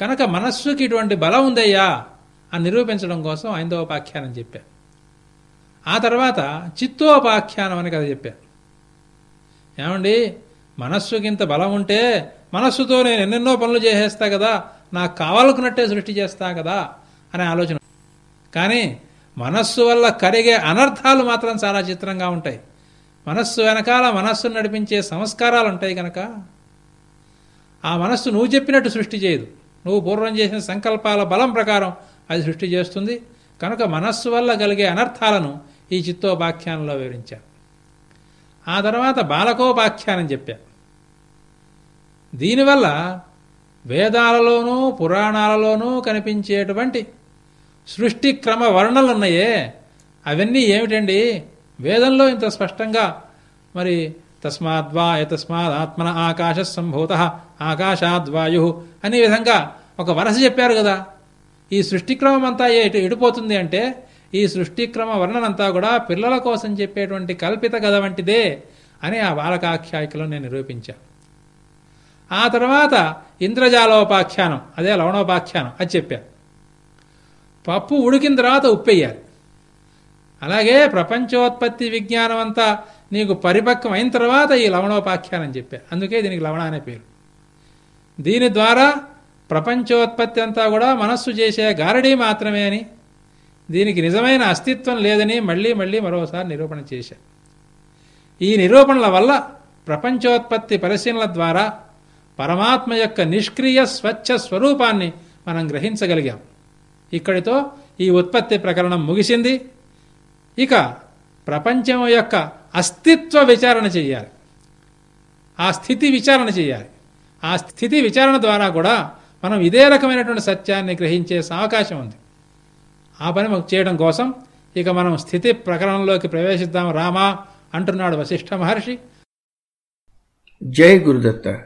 కనుక మనస్సుకి ఇటువంటి బలం ఉందయ్యా అని నిరూపించడం కోసం ఐందవోపాఖ్యానం చెప్పా. ఆ తర్వాత చిత్తోపాఖ్యానం అని కదా చెప్పా. ఏమండి? మనస్సుకి ఇంత బలం ఉంటే మనస్సుతో నేను ఎన్నెన్నో పనులు చేసేస్తా కదా నాకు కావాలనుకున్నట్టే సృష్టి చేస్తా కదా అనే ఆలోచన. కానీ మనస్సు వల్ల కరిగే అనర్థాలు మాత్రం చాలా చిత్రంగా ఉంటాయి. మనస్సు వెనకాల మనస్సును నడిపించే సంస్కారాలు ఉంటాయి కనుక ఆ మనస్సు నువ్వు చెప్పినట్టు సృష్టి చేయదు. నువ్వు పూర్వం చేసిన సంకల్పాల బలం ప్రకారం అది సృష్టి చేస్తుంది. కనుక మనస్సు వల్ల కలిగే అనర్థాలను ఈ చిత్తోపాఖ్యానంలో వివరించారు. ఆ తర్వాత బాలకోపాఖ్యానం చెప్పా దీనివల్ల వేదాలలోనూ పురాణాలలోనూ కనిపించేటువంటి సృష్టి క్రమ వర్ణలున్నాయే. అవన్నీ ఏమిటండి? వేదంలో ఇంత స్పష్టంగా మరి తస్మాద్వా యతస్మాద్ ఆత్మన ఆకాశ సంభూత ఆకాశాద్వాయు అనే విధంగా ఒక వరస చెప్పారు కదా. ఈ సృష్టి క్రమం అంతా ఎటు ఎడిపోతుంది అంటే ఈ సృష్టి క్రమ వర్ణనంతా కూడా పిల్లల కోసం చెప్పేటువంటి కల్పిత కథ వంటిదే అని ఆ బాలకాఖ్యాయికలో నేను నిరూపించాను. ఆ తర్వాత ఇంద్రజాలోపాఖ్యానం అదే లవణోపాఖ్యానం అది చెప్పాను పప్పు ఉడికిన తర్వాత ఉప్పెయ్యాలి అలాగే ప్రపంచోత్పత్తి విజ్ఞానం అంతా నీకు పరిపక్వం అయిన తర్వాత ఈ లవణోపాఖ్యానం చెప్పా అందుకే దీనికి లవణ అనే పేరు. దీని ద్వారా ప్రపంచోత్పత్తి అంతా కూడా మనస్సు చేసే గారడీ మాత్రమే అని. దీనికి నిజమైన అస్తిత్వం లేదని మళ్ళీ మళ్ళీ మరోసారి నిరూపణ చేశా ఈ నిరూపణల వల్ల ప్రపంచోత్పత్తి పరిశీలన ద్వారా పరమాత్మ యొక్క నిష్క్రియ స్వచ్ఛ స్వరూపాన్ని మనం గ్రహించగలిగాం. ఇక్కడితో ఈ ఉత్పత్తి ప్రకరణం ముగిసింది. ఇక ప్రపంచం యొక్క అస్తిత్వ విచారణ చెయ్యాలి ఆ స్థితి విచారణ చేయాలి. ఆ స్థితి విచారణ ద్వారా కూడా మనం ఇదే రకమైనటువంటి సత్యాన్ని గ్రహించే అవకాశం ఉంది. ఆ పని మాకు చేయడం కోసం ఇక మనం స్థితి ప్రకరణంలోకి ప్రవేశిద్దాం. రామా అంటున్నాడు వశిష్ఠ మహర్షి. జై గురుదత్త.